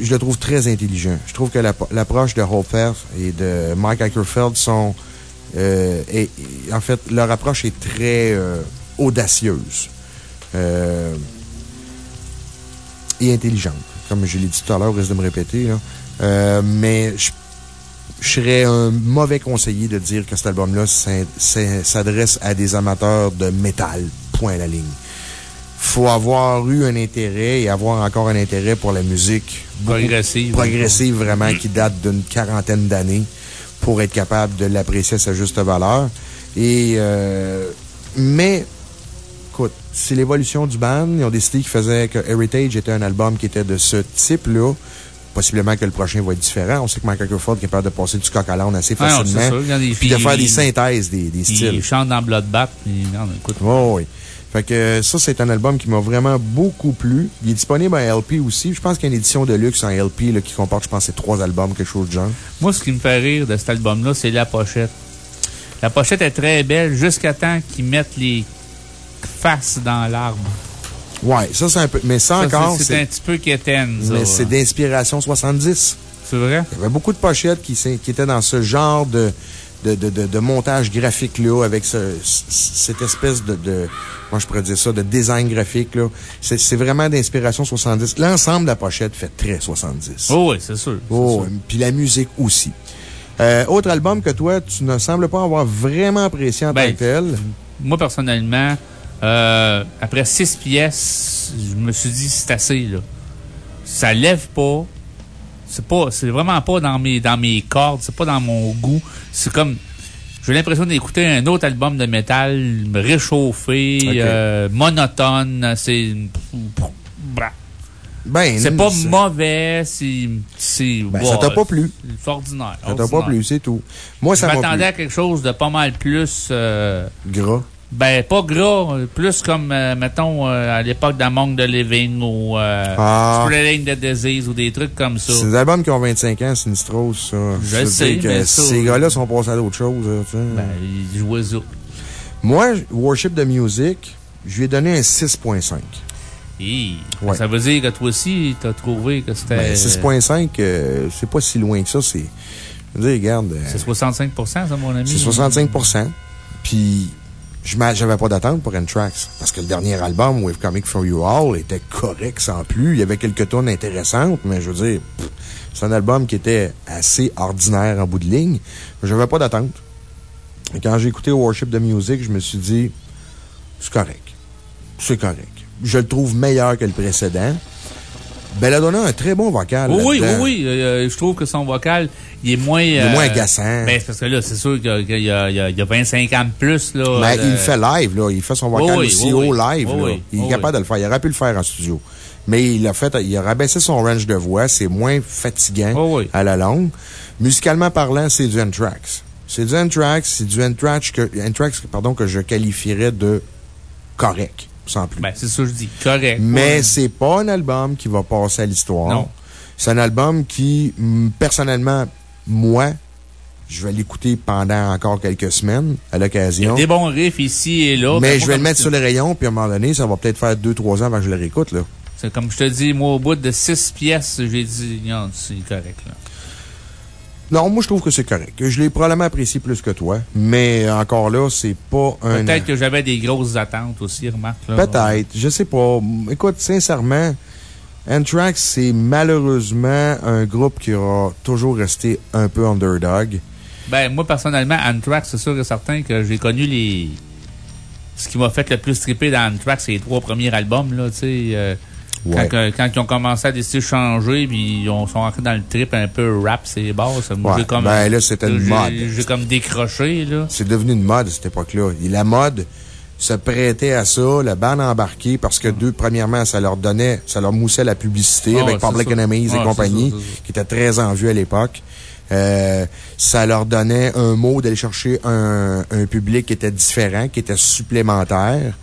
je le trouve très intelligent. Je trouve que l'approche de Hopper et de Mike Ackerfeld sont, euh, et, en fait, leur approche est très audacieuse. Euh, et intelligente. Comme je l'ai dit tout à l'heure, risque de me répéter, euh, mais je, serais un mauvais conseiller de dire que cet album-là s'adresse à des amateurs de métal. Point à la ligne. Faut avoir eu un intérêt et avoir encore un intérêt pour la musique progressive. Progressive, vraiment, qui date d'une quarantaine d'années pour être capable de l'apprécier à sa juste valeur. Et, euh, mais, écoute, c'est l'évolution du band. Ils ont décidé qu'ils faisaient que Heritage était un album qui était de ce type-là. possiblement que le prochain va être différent. On sait que Michael Crawford est capable de passer du coq à l'âne assez facilement. Puis de faire des synthèses des, des styles. Il chante dans Bloodbath, écoute. Oh, oui. Fait que euh, ça, c'est un album qui m'a vraiment beaucoup plu. Il est disponible en LP aussi. Je pense qu'il y a une édition de luxe en LP là, qui comporte, je pense, ces trois albums, quelque chose de genre. Moi, ce qui me fait rire de cet album-là, c'est la pochette. La pochette est très belle jusqu'à temps qu'ils mettent les faces dans l'arbre. Ouais, ça, c'est un peu. Mais ça, Ça, encore, c'est- un petit peu quétaine. Mais c'est d'inspiration 70. C'est vrai? Il y avait beaucoup de pochettes qui, étaient dans ce genre de, de, de, de- de montage graphique-là, avec ce- cette espèce de, de. Moi, je pourrais dire ça, de design graphique, là. C'est vraiment d'inspiration 70. L'ensemble de la pochette fait très 70. Oh, oui, c'est sûr. Oh, puis la musique aussi. Euh, autre album que toi, tu ne sembles pas avoir vraiment apprécié en tant Ben, que tel? Moi, personnellement, euh, après six pièces, je me suis dit, c'est assez, là. Ça lève pas. C'est pas, c'est vraiment pas dans mes, dans mes cordes, c'est pas dans mon goût. C'est comme, j'ai l'impression d'écouter un autre album de métal réchauffé, euh, monotone, c'est, Ben, c'est pas mauvais, c'est, Ben, ça t'a pas plu. C'est ordinaire. Ça t'a pas plu, c'est tout. Moi, Je ça m'a m'attendais à quelque chose de pas mal plus, euh, Gras. Ben, pas gras, euh, plus comme, euh, mettons, euh, à l'époque d'Among the Living ou euh, Ah. Spreading the Disease ou des trucs comme ça. C'est des albums qui ont 25 ans, Sinistros, ça. Je sais, que mais ça- Ces gars-là sont passés à d'autres choses, sais. Ben, ils jouaient ça. Moi, Worship de Music, je lui ai donné un 6.5. Hi. Ouais. Ça veut dire que toi aussi, t'as trouvé que c'était. Ben, 6.5, euh, c'est pas si loin que ça, c'est. Je veux dire, regarde. euh, C'est 65% ça, mon ami. C'est 65% Puis, je j'avais pas d'attente pour N-Trax. Parce que le dernier album, With Comic For You All, était correct sans plus. Il y avait quelques tonnes intéressantes, mais je veux dire, c'est un album qui était assez ordinaire en bout de ligne. J'avais pas d'attente. Et quand j'ai écouté Worship the Music, je me suis dit, c'est correct. C'est correct. Je le trouve meilleur que le précédent. Belladonna a un très bon vocal. Oui, oui, oui, euh, je trouve que son vocal, il est moins. est moins agaçant. Ben, c'est parce que là, c'est sûr qu'il y y, il y a- il y a 25 ans de plus, là. Mais euh, il le fait live, là. Il fait son vocal Oui, aussi oui, haut live, Oui, là. oui, Il est capable de le faire. Il aurait pu le faire en studio. Mais il a fait, il a rabaissé son range de voix. C'est moins fatigant à la longue. Musicalement parlant, c'est du Anthrax. C'est du Anthrax. C'est du Anthrax que, Anthrax, pardon, que je qualifierais de correct, sans plus. Ben, c'est ça que je dis. Correct. Mais Ouais. c'est pas un album qui va passer à l'histoire. Non. C'est un album qui, personnellement, moi, je vais l'écouter pendant encore quelques semaines, à Il y a l'occasion. des bons riffs ici et là. Mais je vais le mettre sur le rayon, puis à un moment donné, ça va peut-être faire 2-3 ans avant que je le réécoute, là. C'est comme je te dis, moi, au bout de 6 pièces, j'ai dit, non, c'est correct, là. Non, moi, je trouve que c'est correct. Je l'ai probablement apprécié plus que toi, mais encore là, c'est pas un. Peut-être que j'avais des grosses attentes aussi, remarque. Peut-être. Je sais pas. Écoute, sincèrement, Anthrax, c'est malheureusement un groupe qui aura toujours resté un peu underdog. Ben, moi, personnellement, Anthrax, c'est sûr et certain que j'ai connu les. Ce qui m'a fait le plus triper dans Anthrax, c'est les trois premiers albums, là, tu sais. euh, Ouais. Quand, quand ils ont commencé à décider de changer, puis ils ont- sont rentrés dans le trip un peu rap, c'est basses. Moi, Ouais. j'ai comme. Ben, là, c'était une mode. J'ai comme décroché, là. C'est devenu une mode à cette époque-là. La mode se prêtait à ça, la bande embarquée, parce que deux, premièrement, ça leur donnait, ça leur moussait la publicité Ah avec ouais, c'est Public ça. Enemies Ah, et c'est compagnie, ça, ça. qui étaient très en vue à l'époque. Euh, ça leur donnait un mot d'aller chercher un, un public qui était différent, qui était supplémentaire.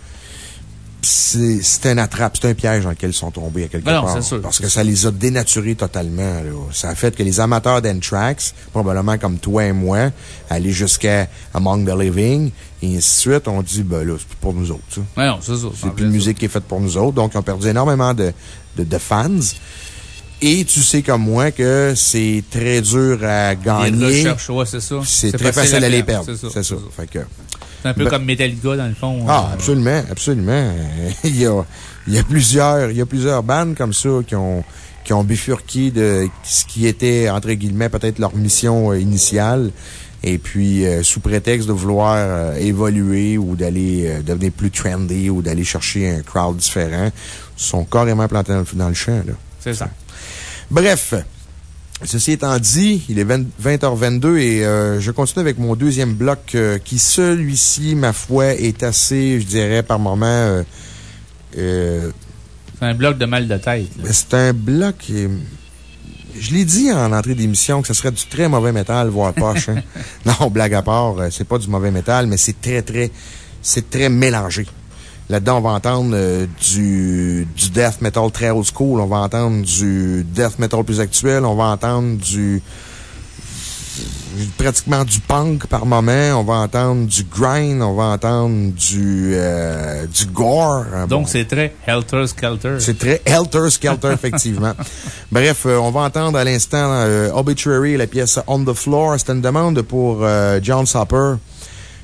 C'est- un attrape, c'est un piège dans lequel ils sont tombés à quelque Ben non, part. c'est sûr, parce que ça les a dénaturés totalement. Là. Ça a fait que les amateurs d'Anthrax, probablement comme toi et moi, aller jusqu'à Among the Living, et ainsi de suite, on dit, ben là, c'est plus pour nous autres. non, c'est plus une musique qui est faite pour nous autres. Donc, ils ont perdu énormément de, de, de fans. Et tu sais comme moi que c'est très dur à gagner. ouais, c'est ça. C'est très facile à les perdre. C'est ça. Ça. Fait que, C'est un peu Ben- comme Metallica, dans le fond. ah, Euh, absolument, absolument. il, y a, il, y a plusieurs, il y a plusieurs bandes comme ça qui ont, qui ont bifurqué de ce qui était, entre guillemets, peut-être leur mission euh, initiale. Et puis, euh, sous prétexte de vouloir euh, évoluer ou d'aller euh, devenir plus trendy ou d'aller chercher un crowd différent, sont carrément plantés dans le, dans le champ, là. C'est ça. Bref. Ceci étant dit, il est 20 20h22 et euh, je continue avec mon deuxième bloc euh, qui, celui-ci, ma foi, est assez, je dirais, par moment... euh, euh, C'est un bloc de mal de tête. c'est un bloc... je l'ai dit en entrée d'émission que ce serait du très mauvais métal, voire poche. hein. non, blague à part, c'est pas du mauvais métal, mais c'est très, très, c'est très mélangé. Là-dedans, on va entendre euh, du, du death metal très old school, on va entendre du death metal plus actuel, on va entendre du, pratiquement du punk par moment, on va entendre du grind, on va entendre du, euh, du gore. hein, Donc, bon. c'est très helter skelter. C'est très helter skelter, effectivement. Bref, euh, on va entendre à l'instant euh, Obituary, la pièce On the Floor. C'était une demande pour John Sopper.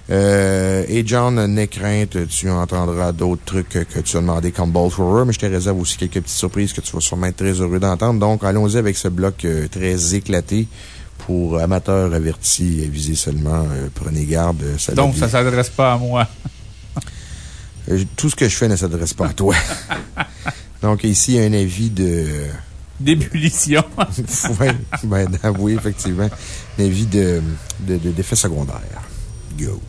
Euh, et John, n'aie crainte, tu entendras d'autres trucs que, tu as demandé comme Bolt Roar, mais je te réserve aussi quelques petites surprises que tu vas sûrement être très heureux d'entendre. Donc, allons-y avec ce bloc euh, très éclaté. Pour amateurs avertis et visés seulement, euh, prenez garde. euh, ça Donc, ça s'adresse pas à moi. Tout ce que je fais ne s'adresse pas à toi. Donc, ici, un avis de. D'ébullition. oui, ben, oui, effectivement. Un avis de, de, de- d'effet secondaire. Go.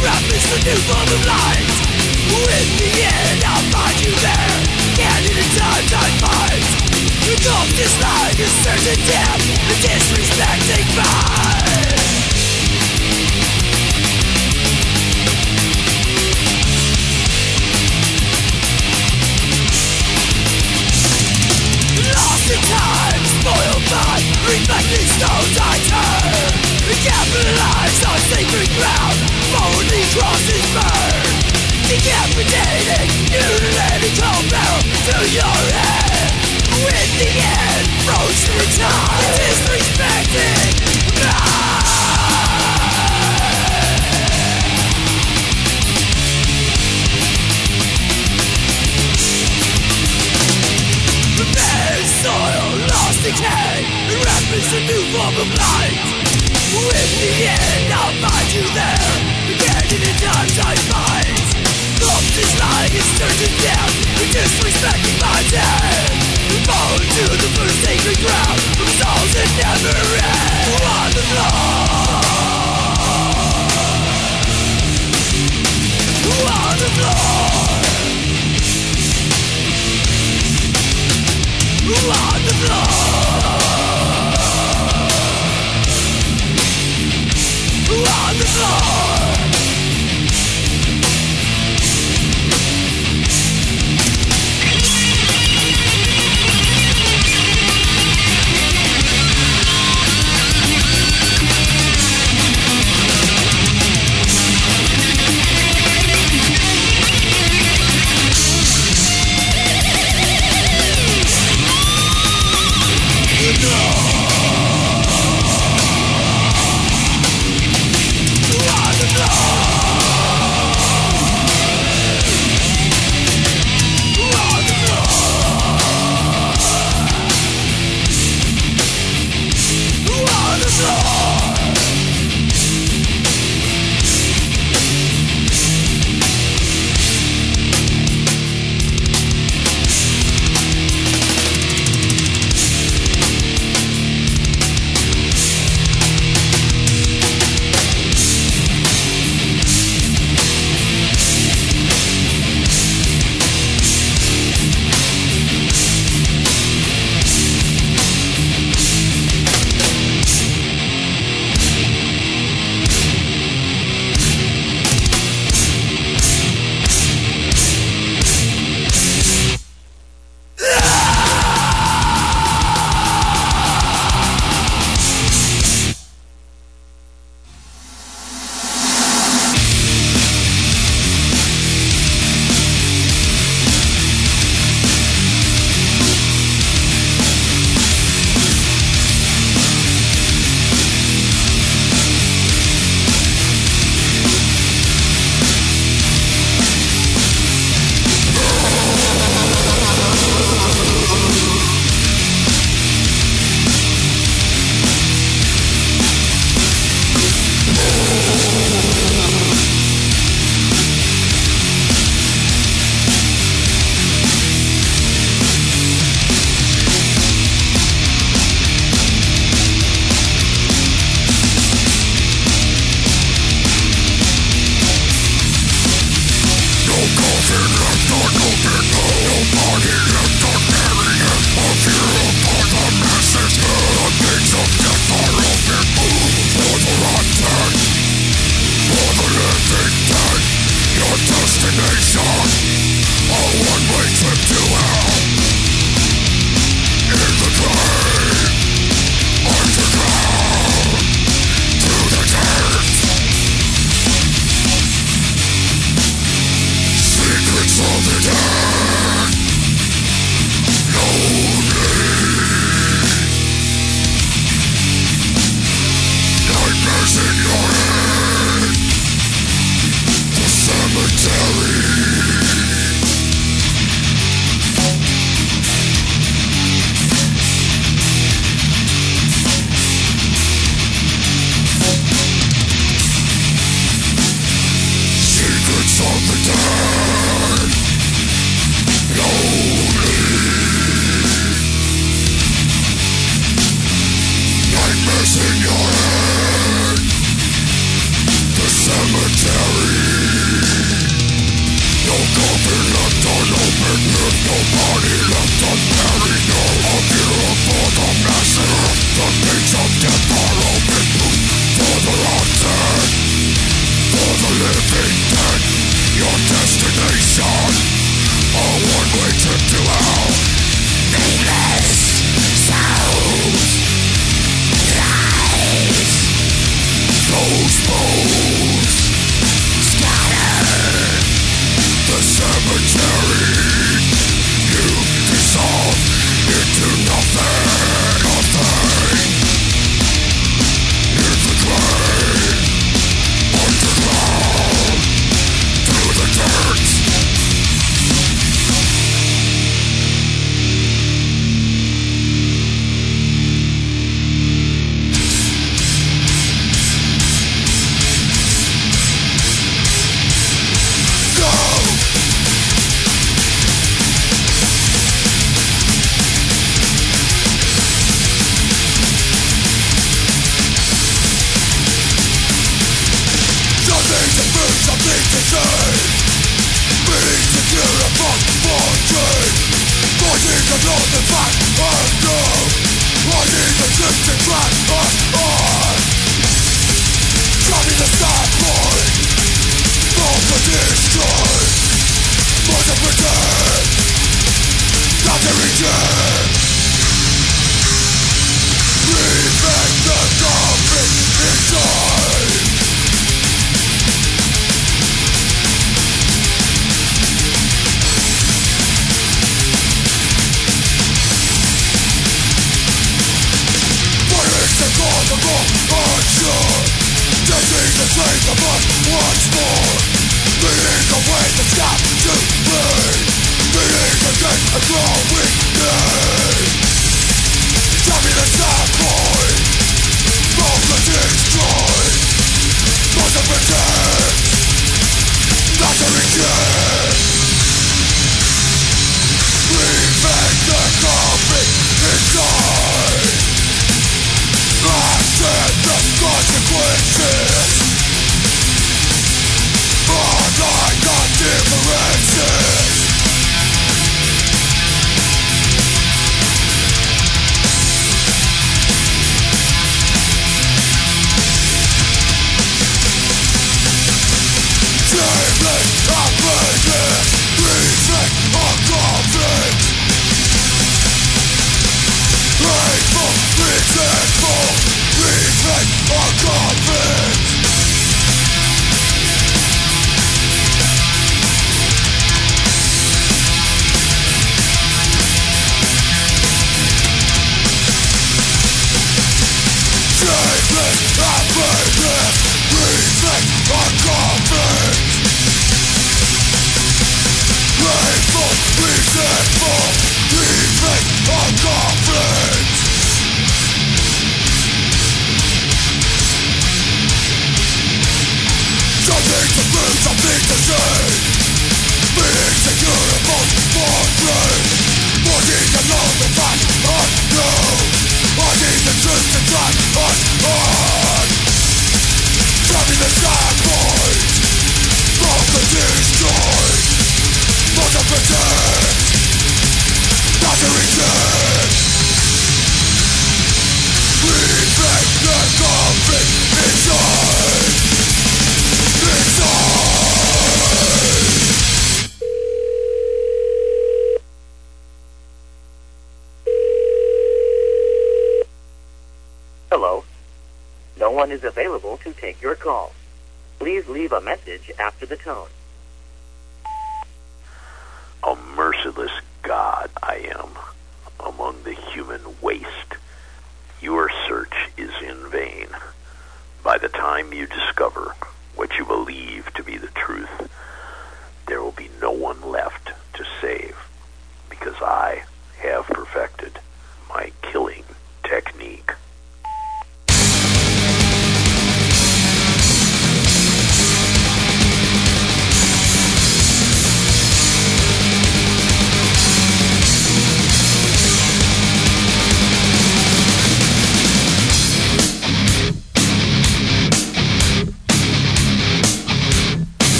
Around me's the new form of light In the end I'll find you there the times I is certain death The disrespecting fight wasted time Spoiled by reflecting stones I turn on sacred ground burn mutilated cold to your head With the end, frozen time disrespected. ah! soil, lost decay Rampants a new form of light In the end, I'll find you there. Again in the times I fight. Hope this lying is turned to death Disrespecting my death. Fall to the first sacred ground. From souls that never end. On the floor On the floor On the floor!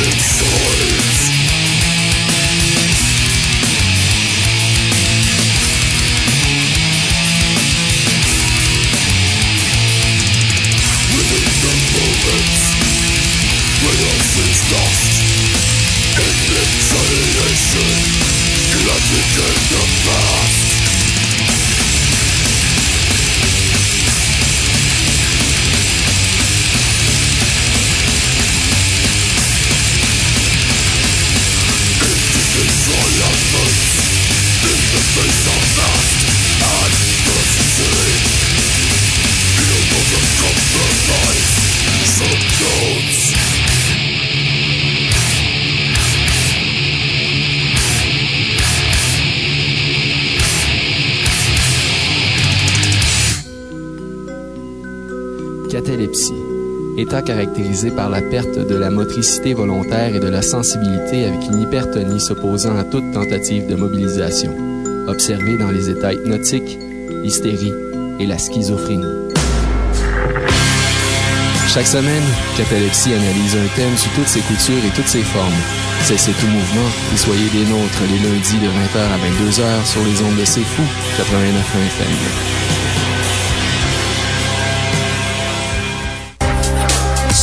Catalepsie. État caractérisé par la perte de la motricité volontaire et de la sensibilité avec une hypertonie s'opposant à toute tentative de mobilisation. Observé dans les états hypnotiques, l'hystérie et la schizophrénie. Chaque semaine, Catalepsie analyse un thème sous toutes ses coutures et toutes ses formes. Cessez tout mouvement et soyez des nôtres les lundis de 20h à 22h sur les ondes de C'est Fou 89 FM.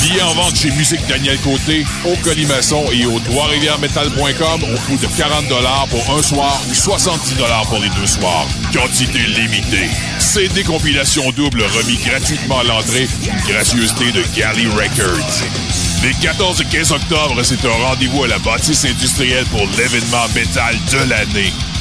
Billets en vente chez Musique Daniel Côté, au Colimaçon et au trois-rivières-metal.com au coût de 40 pour un soir ou 70 pour les deux soirs. Quantité limitée. CD compilation double remis gratuitement à l'entrée, une gracieuseté de Galley Records. Les 14 et 15 octobre, c'est un rendez-vous à la bâtisse industrielle pour l'événement métal de l'année.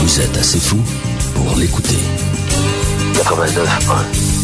Vous êtes assez fou pour l'écouter. 89 1.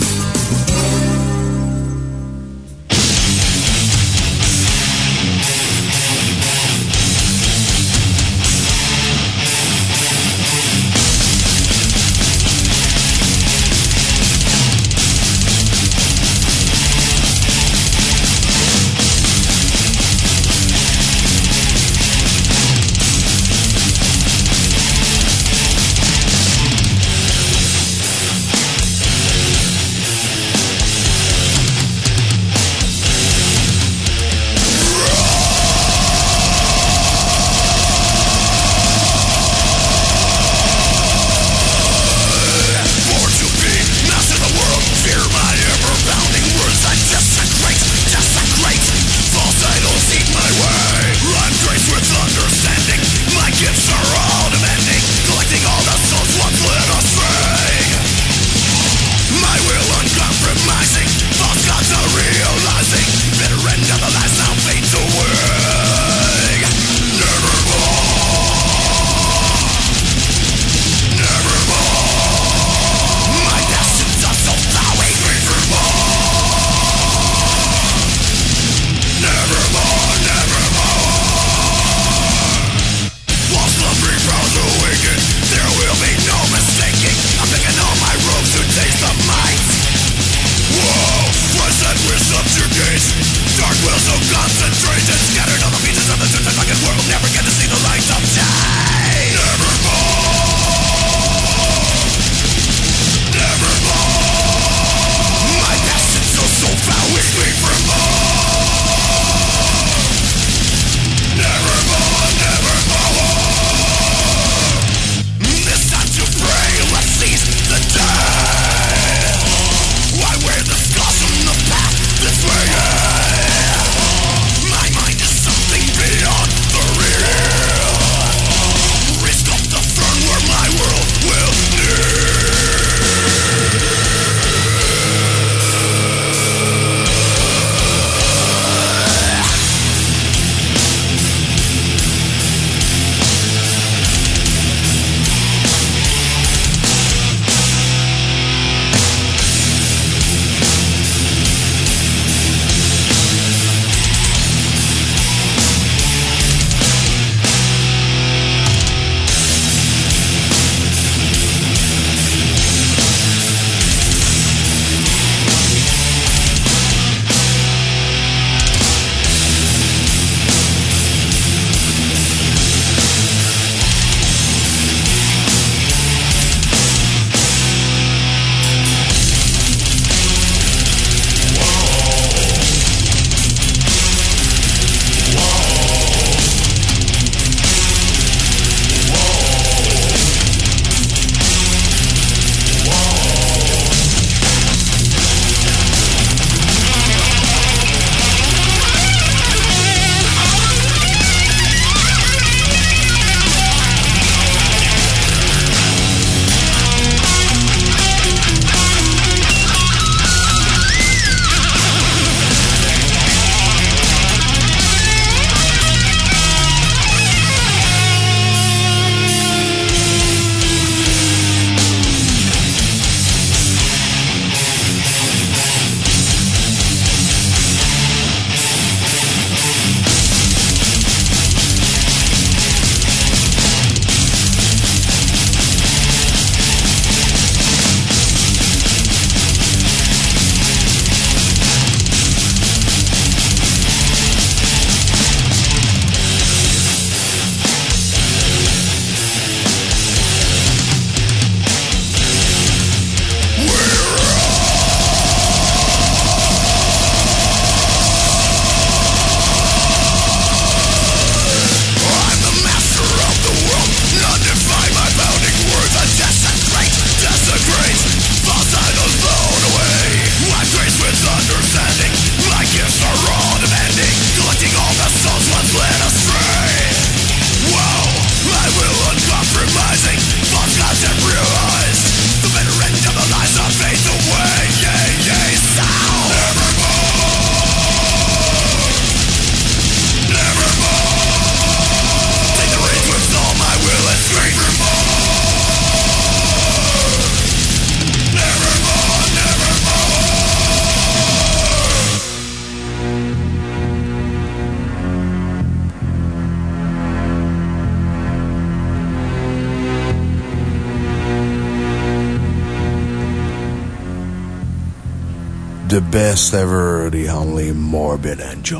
Sever, the only Morbid Angel.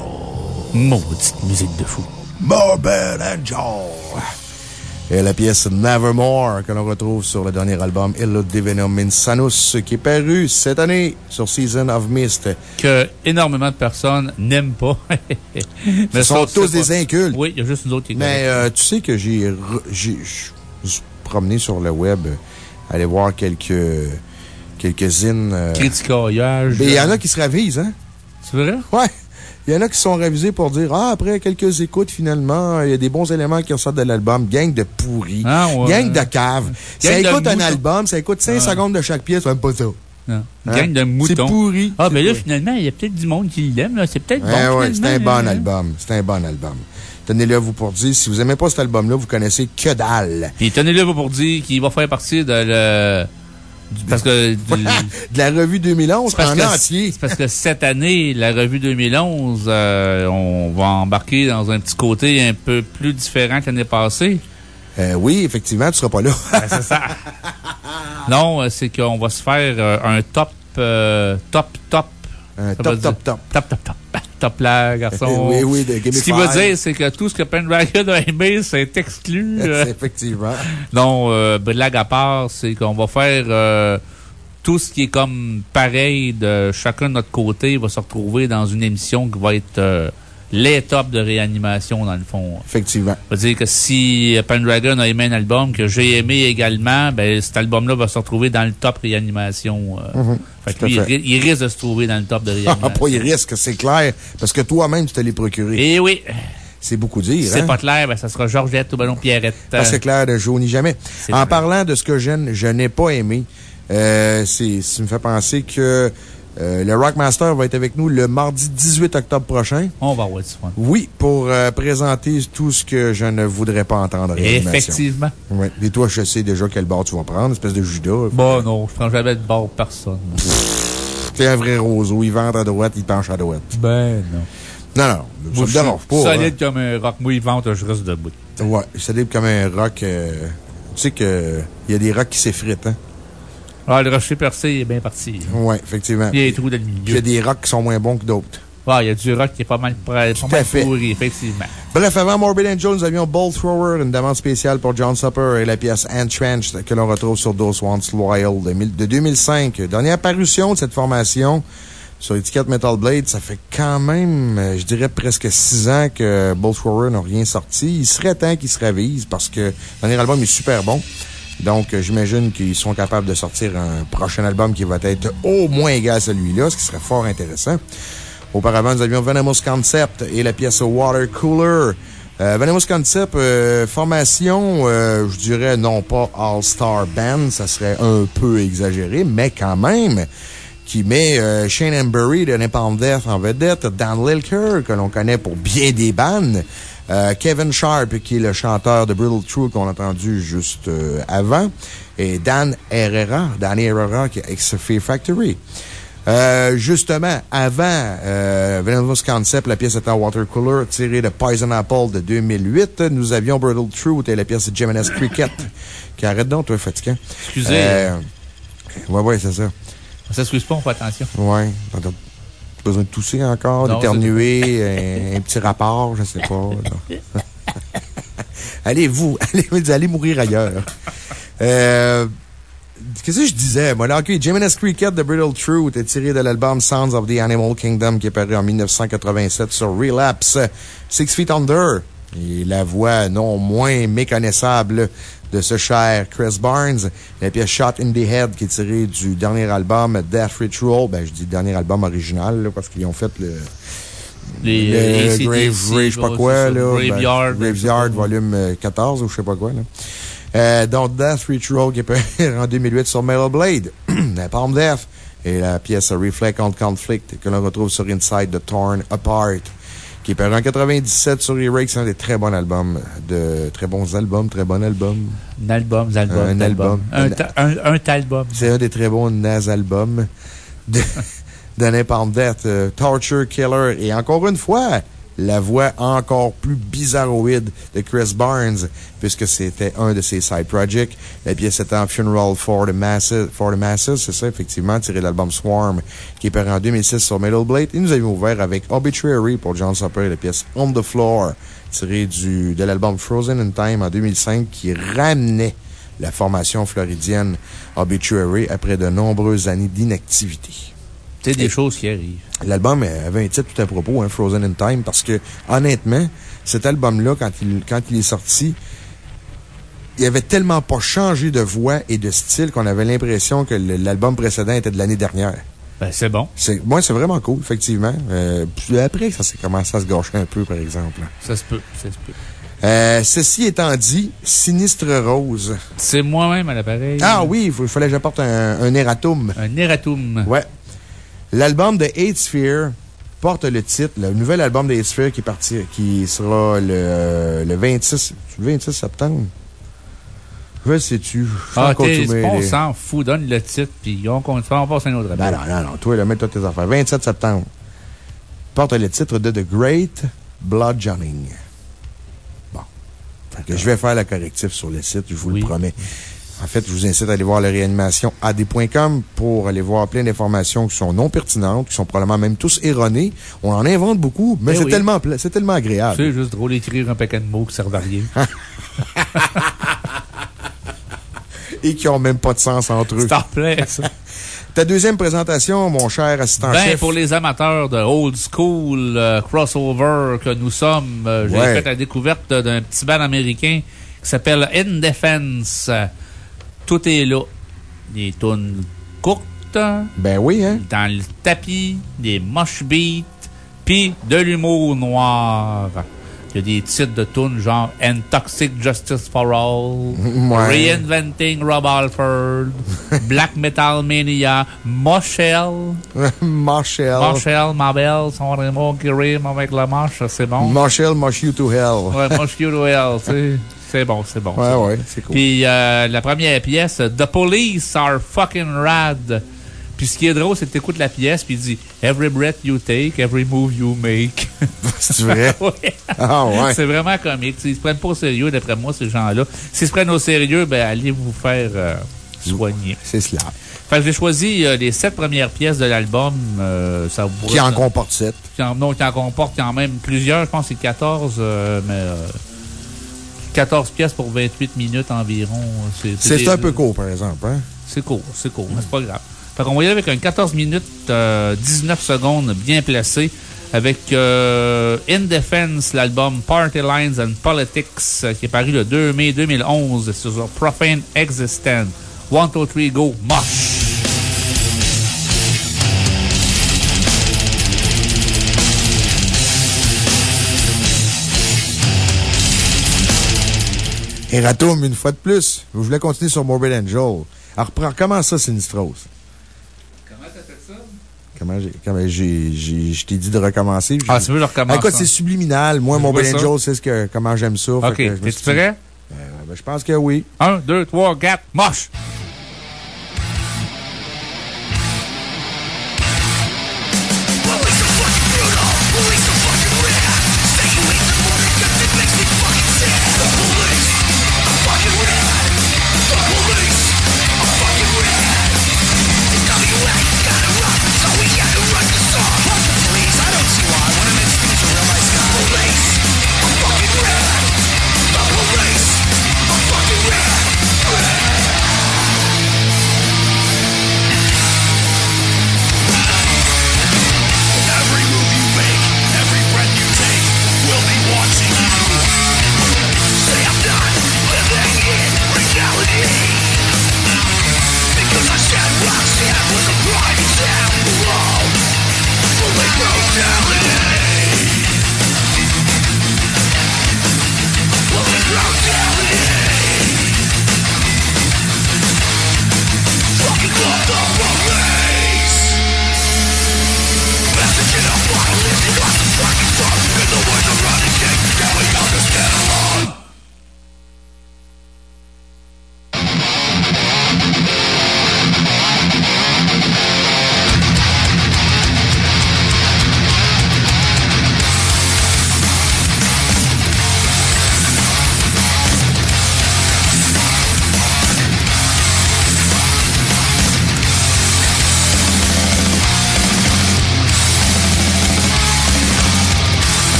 Maudite musique de fou. Morbid Angel! Et la pièce Nevermore que l'on retrouve sur le dernier album Il Divinum Insanus qui est paru cette année sur Season of Mist. Que énormément de personnes n'aiment pas. Mais Ils sont tous des pas. incultes. Oui, il y a juste une autre qui Mais euh, tu sais que j'ai promené sur le web, aller voir quelques quelques zines. euh, Criticaillage. Mais il y en a qui se ravisent, hein? C'est vrai? Ouais. Il y en a qui sont ravisés pour dire Ah, après quelques écoutes, finalement, il y a des bons éléments qui ressortent de l'album. Gang de pourris. Ah, ouais. Gang de cave. ça de écoute un album, ça écoute 5 Ah. secondes de chaque pièce, même pas ça. Non. Hein? Gang de moutons. C'est pourri. Ah, ben là, finalement, il y a peut-être du monde qui l'aime. là. C'est peut-être bon. Ouais, ouais, c'est un bon hein. album. C'est un bon album. Tenez-le vous pour dire, si vous aimez pas cet album-là, vous connaissez que dalle. Puis tenez-le pour dire qu'il va faire partie de le. Parce que. du- de la revue 2011 C'est parce en que- entier. C'est parce que cette année, la revue 2011, euh, on va embarquer dans un petit côté un peu plus différent que l'année passée. Euh, oui, effectivement, tu seras pas là. c'est ça. Non, euh, c'est qu'on va se faire un top, euh, top, top. Un top, top, top. Top, top, top. Top là, garçon. Oui, oui, de Ce qui veut dire, c'est que tout ce que Pendragon a aimé, c'est exclu. euh. Effectivement. Non, euh, blague à part, c'est qu'on va faire euh, tout ce qui est comme pareil de chacun de notre côté va se retrouver dans une émission qui va être euh, les tops de réanimation, dans le fond. Effectivement. Ça veut dire que si Pendragon a aimé un album que j'ai aimé également, ben, cet album-là va se retrouver dans le top réanimation. euh. Mhm. Fait lui, il, fait. ri- il risque de se trouver dans le top de Ah, réanimation. pas il risque, c'est clair. Parce que toi-même, tu te l'es procuré. Eh oui. C'est beaucoup dire. C'est hein? pas clair, ben, ça sera Georgette ou Ballon Pierrette. Ah, c'est clair de jaune jamais. En vrai. parlant de ce que je, je n'ai pas aimé, euh, c'est, ça me fait penser que euh, le Rockmaster va être avec nous le mardi 18 octobre prochain. On va avoir du fun. Oui, pour euh, présenter tout ce que je ne voudrais pas entendre. Effectivement. Ouais. Et toi, je sais déjà quel bord tu vas prendre, espèce de Judas. Bon, non, je prends jamais de bord personne. T'es un vrai roseau. Il ventre à droite, il penche à droite. Ben, non. Non, non, ça me dérange pas. Solide comme un rock. Moi, il vente, je reste debout. hein. Ouais, solide comme un rock. euh, tu sais que il y a des rocks qui s'effritent, hein? Ah, le rocher percé est bien parti. Ouais, effectivement. Il y a des trous dans le milieu. Il y a des rocks qui sont moins bons que d'autres. Ah, il y a du rock qui est pas mal, prêt, pas à mal fait. pourri, effectivement. Bref, avant Morbid Angel, nous avions Bolt Thrower, une demande spéciale pour John Supper et la pièce Entrenched que l'on retrouve sur Those Once Loyal de, mille- de 2005. Dernière parution de cette formation sur l'étiquette Metal Blade. Ça fait quand même, euh, je dirais presque six ans que Bolt Thrower n'a rien sorti. Il serait temps qu'ils se ravisent parce que le dernier album est super bon. Donc, euh, j'imagine qu'ils sont capables de sortir un prochain album qui va être au moins égal à celui-là, ce qui serait fort intéressant. Auparavant, nous avions Venomous Concept et la pièce Water Cooler. Euh, Venomous Concept, euh, formation, euh, je dirais non pas All-Star Band, ça serait un peu exagéré, mais quand même, qui met Shane Embury de Napalm Death en vedette, Dan Lilker, que l'on connaît pour bien des bandes, euh, Kevin Sharp, qui est le chanteur de Brutal Truth qu'on a entendu juste euh, avant, et Dan Herrera, Danny Herrera, qui est ex-Fear Factory. Euh, justement, avant euh, Venomous Concept, la pièce était Water Cooler, tirée de Poison Apple de 2008. Nous avions Brutal Truth et la pièce de Gemini's Cricket. qui arrête donc, toi, fatigant. Excusez. Euh, ouais, ouais, c'est ça. Ça s'excuse pas, on fait attention. Ouais. Besoin de tousser encore, d'éternuer, un, un petit rapport, je sais pas. là. allez, vous, allez, allez mourir ailleurs. Euh, Qu'est-ce que je disais? Moi, là, OK, Jimenez Cricket de Brittle Truth est tiré de l'album Sounds of the Animal Kingdom qui est paru en 1987 sur Relapse. Six Feet Under. Et la voix non moins méconnaissable de ce cher Chris Barnes. La pièce Shot in the Head qui est tirée du dernier album Death Ritual. Ben, je dis dernier album original, là, parce qu'ils ont fait le. Les, le euh, AC/DC, Grave, je sais pas quoi, là. Graveyard. Ben, Graveyard, volume euh, 14 ou je sais pas quoi, là. Euh, donc, Death Ritual qui est paru en 2008 sur Metal Blade. la Palm Death et la pièce Reflect on Conflict que l'on retrouve sur Inside the Torn Apart qui est paru en 97 sur E-Rake. C'est un des très bons albums, de très bons albums, très bon album. Un album, un album. Un album. Un, un, un album. C'est un des très bons Naz albums de, de Napalm Death, euh, Torture Killer. Et encore une fois, la voix encore plus bizarroïde de Chris Barnes, puisque c'était un de ses side projects. La pièce étant Funeral for the Masses, c'est ça, effectivement, tiré de l'album Swarm, qui est paru en 2006 sur Metal Blade. Et nous avions ouvert avec Obituary pour John Supper, la pièce On the Floor, tirée du, de l'album Frozen in Time en 2005, qui ramenait la formation floridienne Obituary après de nombreuses années d'inactivité. C'est des choses qui arrivent. L'album avait un titre tout à propos, hein, Frozen in Time, parce que, honnêtement, cet album-là, quand il, quand il est sorti, il avait tellement pas changé de voix et de style qu'on avait l'impression que l'album précédent était de l'année dernière. Ben, c'est bon. Moi, c'est vraiment cool, effectivement. Euh, puis après, ça s'est commencé à se gâcher un peu, par exemple. Ça se peut, ça se peut. Euh, ceci étant dit, Sinistre Rose. C'est moi-même à l'appareil. Ah oui, il fallait que j'apporte un, un erratum. Un erratum. Ouais. L'album de Eight Sphere porte le titre, le nouvel album de Eight Sphere qui, partir, qui sera le, le 26, 26 septembre. Ouais, sais-tu? Ah, on s'en fout, donne le titre, puis on continue, on passe à un autre album. Non, non, non, toi, là, mets toutes tes affaires. 27 septembre. Porte le titre de The Great Blood Johnning. Bon. Que je vais faire la corrective sur le site, je vous le promets. En fait, je vous incite à aller voir la réanimation AD.com pour aller voir plein d'informations qui sont non pertinentes, qui sont probablement même tous erronées. On en invente beaucoup, mais, eh c'est tellement, c'est tellement agréable. C'est juste drôle d'écrire un paquet de mots qui servent à rien. Et qui n'ont même pas de sens entre eux. S'il te plaît. Ta deuxième présentation, mon cher assistant ben, pour les amateurs de old school euh, crossover que nous sommes, euh, j'ai fait la découverte d'un petit band américain qui s'appelle Indefense. Tout est là. Des tunes courtes. Ben oui, hein? Dans le tapis, des moches beats, puis de l'humour noir. Il y a des titres de tunes genre And Toxic Justice for All. Reinventing Rob Alford, Black Metal Mania, Moshel. Moshel. Moshel, Mabel, son Raymond qui rime avec la manche, c'est bon. Moshel, Mosh You to Hell. ouais, Mosh You to Hell, tu sais c'est bon, c'est bon. Ouais, bon. ouais, c'est cool. Puis euh, la première pièce, The Police Are Fucking Rad. Puis ce qui est drôle, c'est que tu écoutes la pièce, puis il dit Every breath you take, every move you make. c'est vrai? Ah ouais. C'est vraiment comique. Ils se prennent pas au sérieux, d'après moi, ces gens-là. S'ils se prennent au sérieux, ben, allez vous faire euh, soigner. C'est cela. Fait j'ai choisi euh, les sept premières pièces de l'album. Qui en comporte sept. Qui en, non, qui en comporte quand même plusieurs. Je pense que c'est 14, mais 14 pièces pour 28 minutes environ. Euh, c'est un peu court, par exemple. Hein? C'est court, c'est court, mm. mais c'est pas grave. Fait qu'on va y aller avec un 14 minutes euh, 19 secondes bien placé avec euh, In Defense, l'album Party Lines and Politics qui est paru le 2 mai 2011 sur Profane Existence. 1, 2, 3, go, mosh! Eratum, une fois de plus. Je voulais continuer sur Morbid Angel. Alors, comment ça, Sinistros? Comment t'as fait ça? Comment j'ai. Je t'ai dit de recommencer. Ah, tu veux le recommencer? Écoute, c'est subliminal. Moi, Morbid Angel, c'est ce comment j'aime ça. OK. T'es-tu prêt? Ben, ben, je pense que oui. Un, deux, trois, quatre, moche!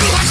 Cross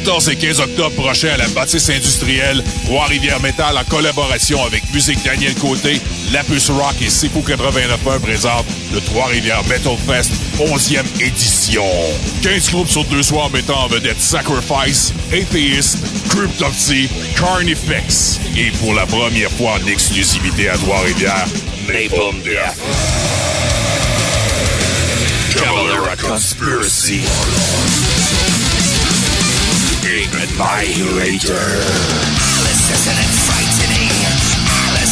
14 et 15 octobre prochains à la bâtisse industrielle, Trois-Rivières Métal en collaboration avec Musique Daniel Côté, Lapus Rock et Sipo 89.1 présentent le Trois-Rivières Metal Fest 11e édition. 15 groupes sur deux soirs mettant en vedette Sacrifice, Atheist, Cryptopsy, Carnifex et pour la première fois en exclusivité à Trois-Rivières, Napalm Death. Cavalera Conspiracy.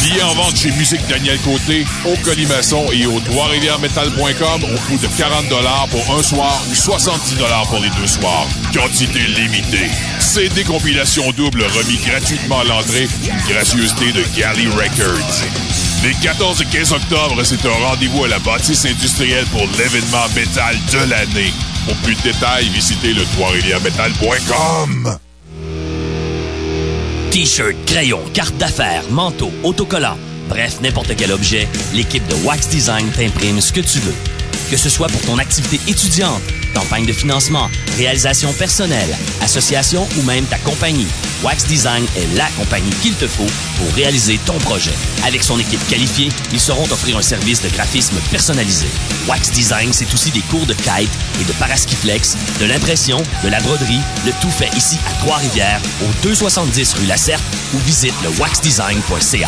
Billets en vente chez Musique Daniel Côté, au Colimaçon et au trois-rivières-metal.com au coût de 40 pour un soir ou 70 pour les deux soirs. Quantité limitée. CD compilation double remis gratuitement à l'entrée, une gracieuseté de Galley Records. Les 14 et 15 octobre, c'est un rendez-vous à la bâtisse industrielle pour l'événement métal de l'année. Pour plus de détails, visitez le. T-shirt, crayon, carte d'affaires, manteau, autocollant, bref, n'importe quel objet, l'équipe de Wax Design t'imprime ce que tu veux. Que ce soit pour ton activité étudiante, campagne de financement, réalisation personnelle, association ou même ta compagnie, Wax Design est la compagnie qu'il te faut pour réaliser ton projet. Avec son équipe qualifiée, ils sauront t'offrir un service de graphisme personnalisé. Wax Design, c'est aussi des cours de kite et de paraskiflex, de l'impression, de la broderie, le tout fait ici à Trois-Rivières, au 270 rue Lacerte ou visite le waxdesign.ca.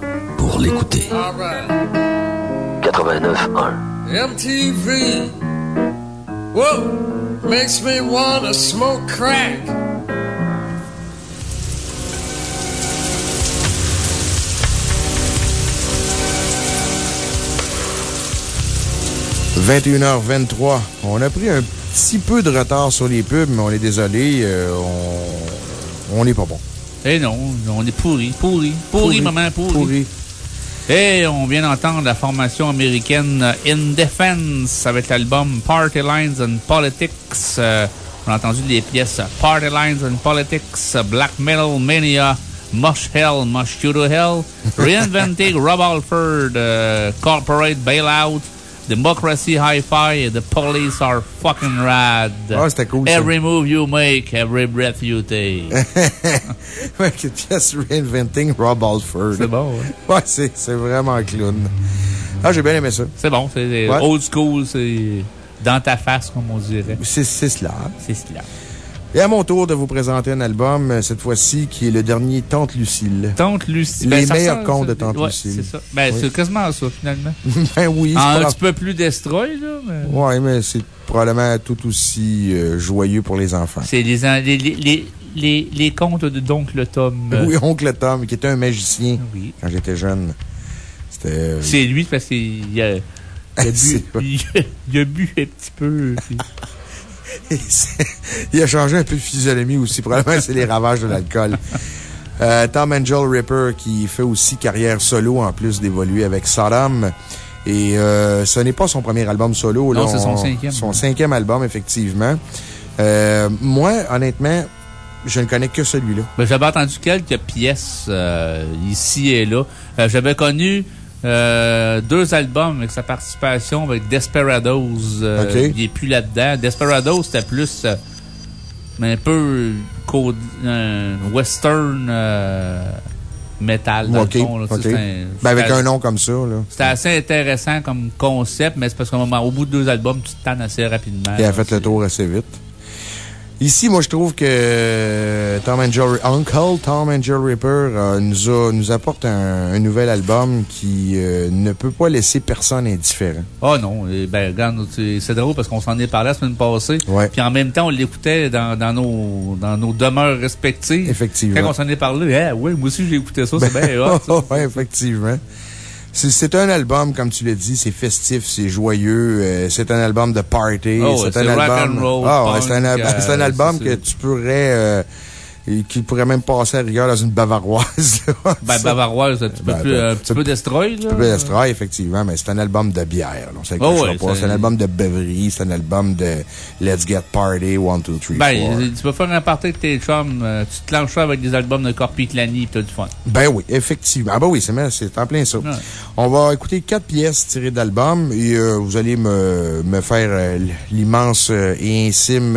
pour l'écouter. 89.1 MTV. Whoa, makes me wanna smoke crack. – 21h23. On a pris un petit peu de retard sur les pubs, mais on est désolé, euh, on on n'est pas bon. Eh non, on est pourri, pourri, pourri, Pourri, maman, pourri. pourri. Et on vient d'entendre la formation américaine In Defense avec l'album Party Lines and Politics. Euh, on a entendu les pièces Party Lines and Politics, Black Metal Mania, Mush Hell, Mush You to Hell, Reinventing Rob Alford, euh, Corporate Bailout, Democracy Hi-Fi et The Police Are Fucking Rad. Ah, c'était cool, ça. Every move you make, every breath you take. ouais, pièce Reinventing Rob Alford. C'est bon, ouais. Ouais, c'est vraiment clown. Ah, j'ai bien aimé ça. C'est bon, c'est Ouais. old school, c'est dans ta face, comme on dirait. C'est cela. C'est cela. Et à mon tour de vous présenter un album, euh, cette fois-ci, qui est le dernier Tante Lucille. Tante Lucille. Les Ben, meilleurs contes de Tante Ouais, Lucille. C'est ça. Ben, Oui. c'est quasiment ça, finalement. ben oui, un petit peu plus destroy, là, mais. Ouais, mais c'est probablement tout aussi euh, joyeux pour les enfants. C'est les, les, les, les, les, les contes de Doncle Tom. Oui, Oncle Tom, qui était un magicien Oui. quand j'étais jeune. C'était. euh, C'est lui parce qu'il a, il a, bu, C'est- il, a, il a bu un petit peu. Il a changé un peu de physionomie aussi. Probablement, c'est les ravages de l'alcool. Euh, Tom Angel Ripper, qui fait aussi carrière solo en plus d'évoluer avec Sodom. Et euh, ce n'est pas son premier album solo. Non, c'est son On- cinquième. Son cinquième album, effectivement. Euh, moi, honnêtement, je ne connais que celui-là. Ben, J'avais entendu quelques pièces euh, ici et là. J'avais connu euh, deux albums avec sa participation avec Desperados. Euh. Il n'est plus là-dedans. Desperados, c'était plus. euh, un peu code, un western metal, dans le fond. là. Un- Ben, avec un nom comme ça. C'était assez intéressant comme concept, mais c'est parce qu'au bout de deux albums, tu te tannes assez rapidement. qui a fait le tour assez vite. Ici, moi, je trouve que Tom and Jerry, Uncle Tom and Jerry Ripper euh, nous, a- nous apporte un, un nouvel album qui euh, ne peut pas laisser personne indifférent. Oh non, eh ben, regarde, c'est drôle parce qu'on s'en est parlé la semaine passée. Puis en même temps, on l'écoutait dans, dans, nos, dans nos demeures respectives. Effectivement. Quand on s'en est parlé, ah, ouais, moi aussi j'ai écouté ça, c'est bien hot. ça. oui, effectivement. C'est- un album, comme tu l'as dit, c'est festif, c'est joyeux, euh, c'est un album de party. Oh, c'est un album. Ah, ouais, un, euh, c'est un album que tu pourrais, euh, et qui pourrait même passer à rigueur dans une bavaroise. là. Ben, bavaroise, un petit peu Ben, plus, ben, un petit peu destroy, là. Un peu d'Estra, effectivement, mais c'est un album de bière. là, on sait que Oh, je ouais, pas. c'est- un album de beuverie, c'est un album de Let's Get Party, 1, 2, 3, 4. Ben, tu peux faire un party avec tes chums, euh, tu te lances avec des albums de Corpi Clany pis t'as du fun. Ben oui, effectivement. Ah ben oui, c'est en plein ça. On va écouter quatre pièces tirées d'albums et euh, vous allez me, me faire euh, l'immense et intime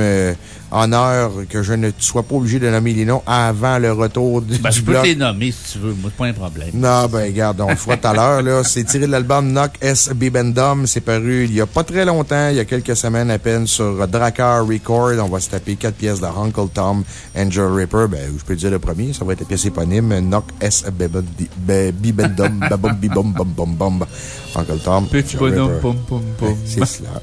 honneur que je ne sois pas obligé de nommer les noms avant le retour du, Ben, du je peux bloc. les nommer si tu veux, moi, c'est pas un problème. Non, ben, regarde, on le fera tout à l'heure, là. C'est tiré de l'album Knock S. Bibendum. C'est paru il y a pas très longtemps, il y a quelques semaines à peine sur Drakkar Record. On va se taper quatre pièces de Uncle Tom Joe Ripper. Ben, je peux dire le premier, ça va être la pièce éponyme. Knock S. Bibend- Be- Bibendum. Babum, bibum, bum, bum, bum. Uncle Tom. Petit bonhomme, pom, pom, pom. C'est cela.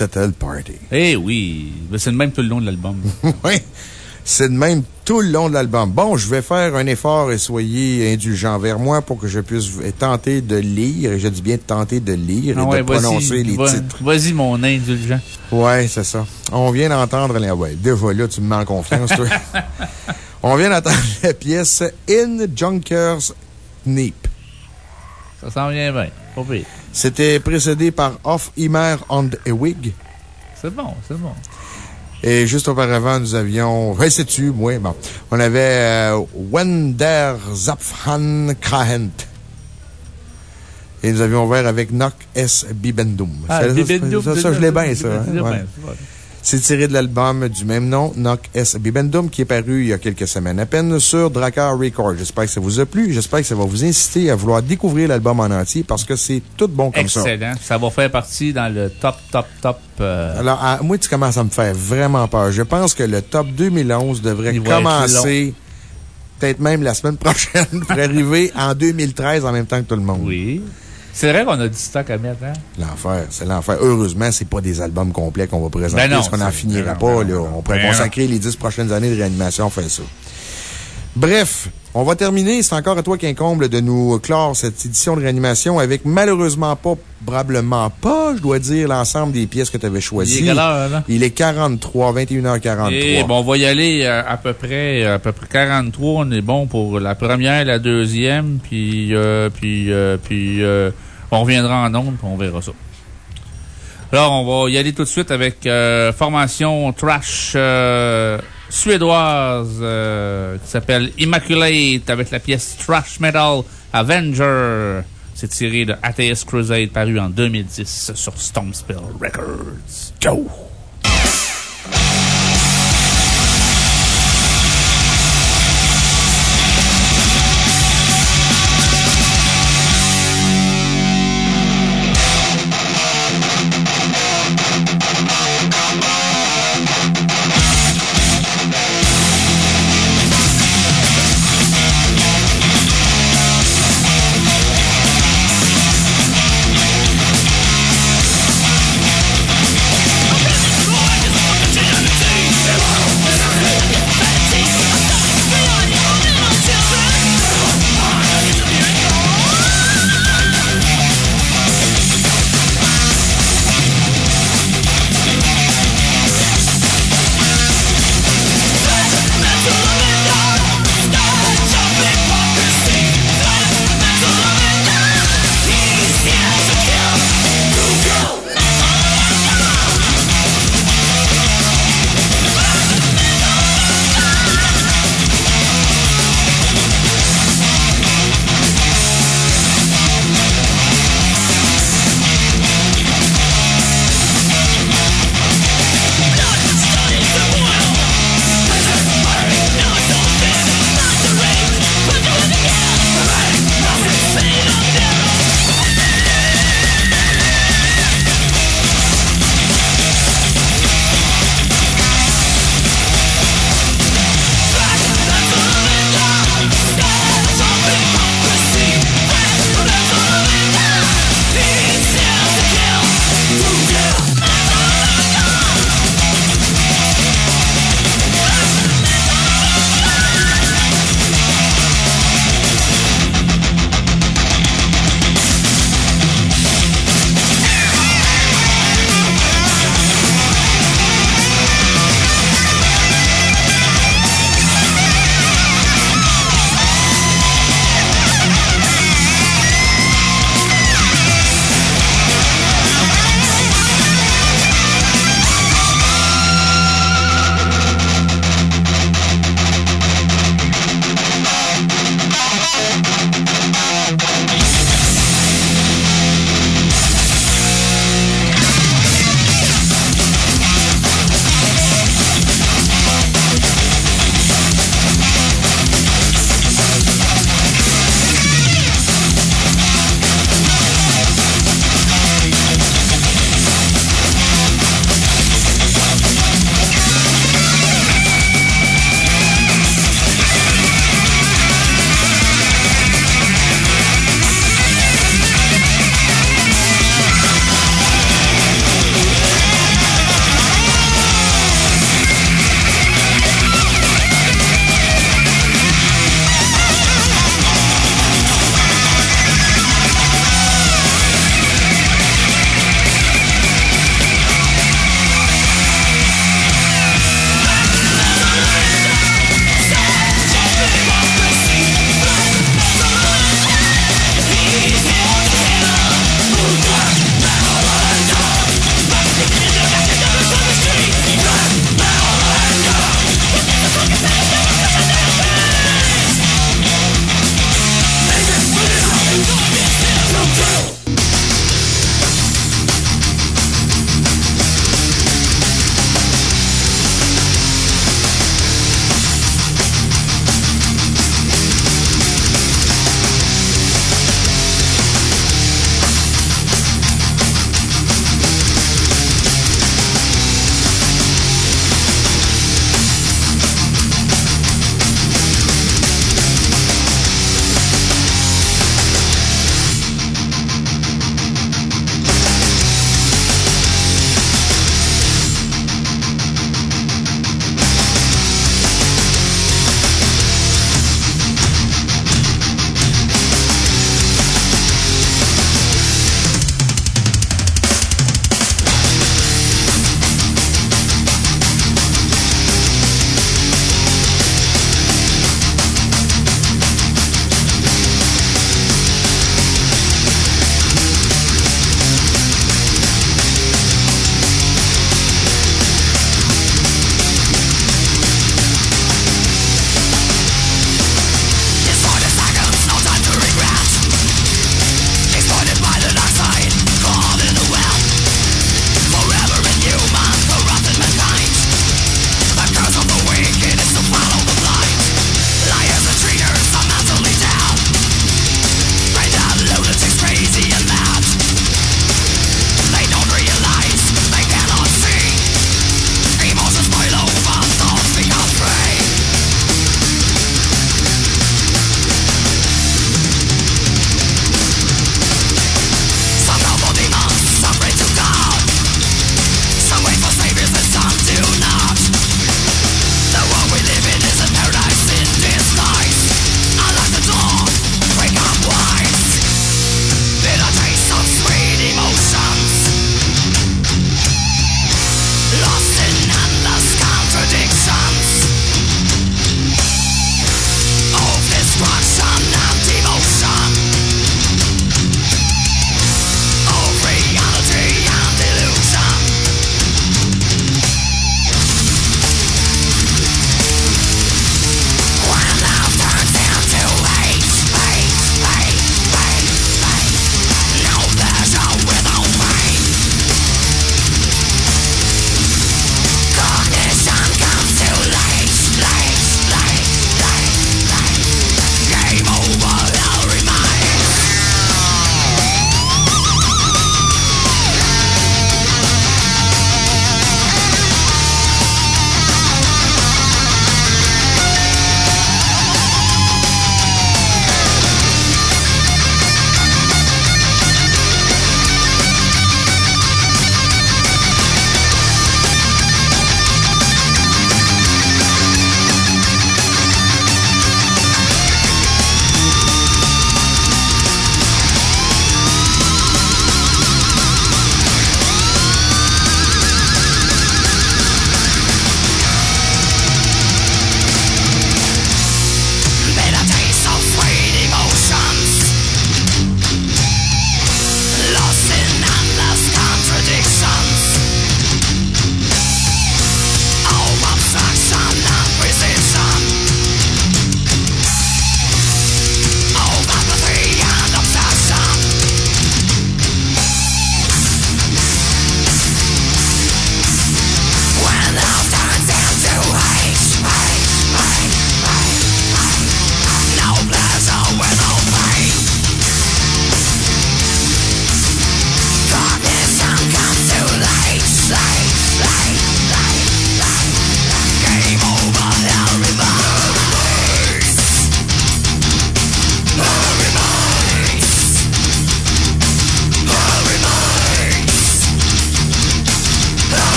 s'appelle Party. Eh oui, c'est le même tout le long de l'album. oui, c'est le même tout le long de l'album. Bon, je vais faire un effort et soyez indulgents envers moi pour que je puisse tenter de lire, et je dis bien tenter de lire et ah de prononcer les titres. Vas-y, mon indulgent. Oui, c'est ça. On vient d'entendre, les... ouais, déjà tu me mets confiance, toi. On vient d'entendre la pièce In Junkers Neep. Ça s'en bien, pas. C'était précédé par Off Imer and a Wig. C'est bon, c'est bon. Et juste auparavant, nous avions, ouais, sais-tu, moi, bon, on avait euh, Wender Zapfhan Krahent. Et nous avions ouvert avec Knock S. Bibendum. Ah, Ça, ça, Bibendum, ça, ça, je l'ai bien, ça. hein, Bibendum, ouais. ouais, c'est tiré de l'album du même nom, Knock S. Bibendum, qui est paru il y a quelques semaines à peine sur Drakkar Records. J'espère que ça vous a plu. J'espère que ça va vous inciter à vouloir découvrir l'album en entier parce que c'est tout bon comme ça. Excellent. Ça va faire partie dans le top, top, top. euh, Alors, à- moi, tu commences à me faire vraiment peur. Je pense que le top 2011 devrait Il commencer peut-être même la semaine prochaine pour arriver en 2013 en même temps que tout le monde. Oui. C'est vrai qu'on a du stock à mettre, hein? L'enfer, c'est l'enfer. Heureusement, c'est pas des albums complets qu'on va présenter Ben non, parce qu'on n'en finira ben pas. là. ben On pourrait ben consacrer les 10 prochaines années de réanimation, on fait ça. Bref, on va terminer. C'est encore à toi qu'incombe de nous clore cette édition de réanimation avec malheureusement pas, probablement pas, je dois dire, l'ensemble des pièces que tu avais choisies. Il est quelle heure? Il est 43, 21h43. Et bon, on va y aller euh, à peu près, à peu près 43. On est bon pour la première, la deuxième, puis, euh, puis, euh, puis, euh, on reviendra en ondes, puis on verra ça. Alors, on va y aller tout de suite avec euh, formation trash euh, suédoise euh, qui s'appelle Immaculate avec la pièce Trash Metal Avenger. C'est tiré de Atheist Crusade paru en 2010 sur Stonespill Records. Go!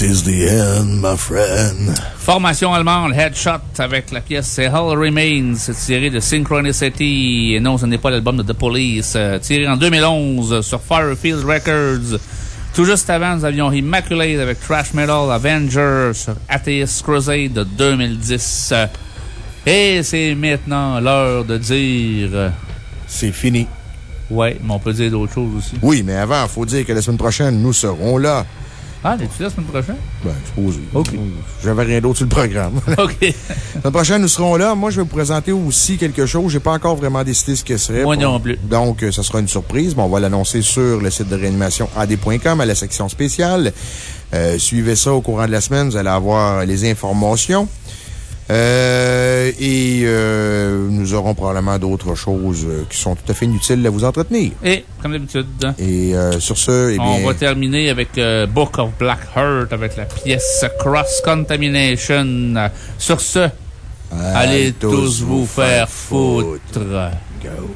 This is the end, my friend. Formation allemande, Headshot, avec la pièce Hell Remains, tirée de Synchronicity. Et non, ce n'est pas l'album de The Police, euh, tiré en 2011 sur Firefield Records. Tout juste avant, nous avions Immaculate avec Trash Metal Avenger sur Atheist Crusade de 2010. Et c'est maintenant l'heure de dire... C'est fini. Ouais, mais on peut dire d'autres choses aussi. Oui, mais avant, faut dire que la semaine prochaine, nous serons là. Ah, es-tu là la semaine prochaine? Ben, supposé. OK. J'avais rien d'autre sur le programme. OK. La semaine prochaine, nous serons là. Moi, je vais vous présenter aussi quelque chose. J'ai pas encore vraiment décidé ce que ce serait. Moi non plus. Donc, euh, ça sera une surprise. mais on va l'annoncer sur le site de réanimation AD.com à la section spéciale. Euh, suivez ça au courant de la semaine. Vous allez avoir les informations. Euh, et euh, nous aurons probablement d'autres choses euh, qui sont tout à fait inutiles à vous entretenir. Et, comme d'habitude, Et euh, sur ce, eh bien... on va terminer avec Book of Black Heart avec la pièce Cross Contamination. Sur ce, allez tous vous faire foutre. Go.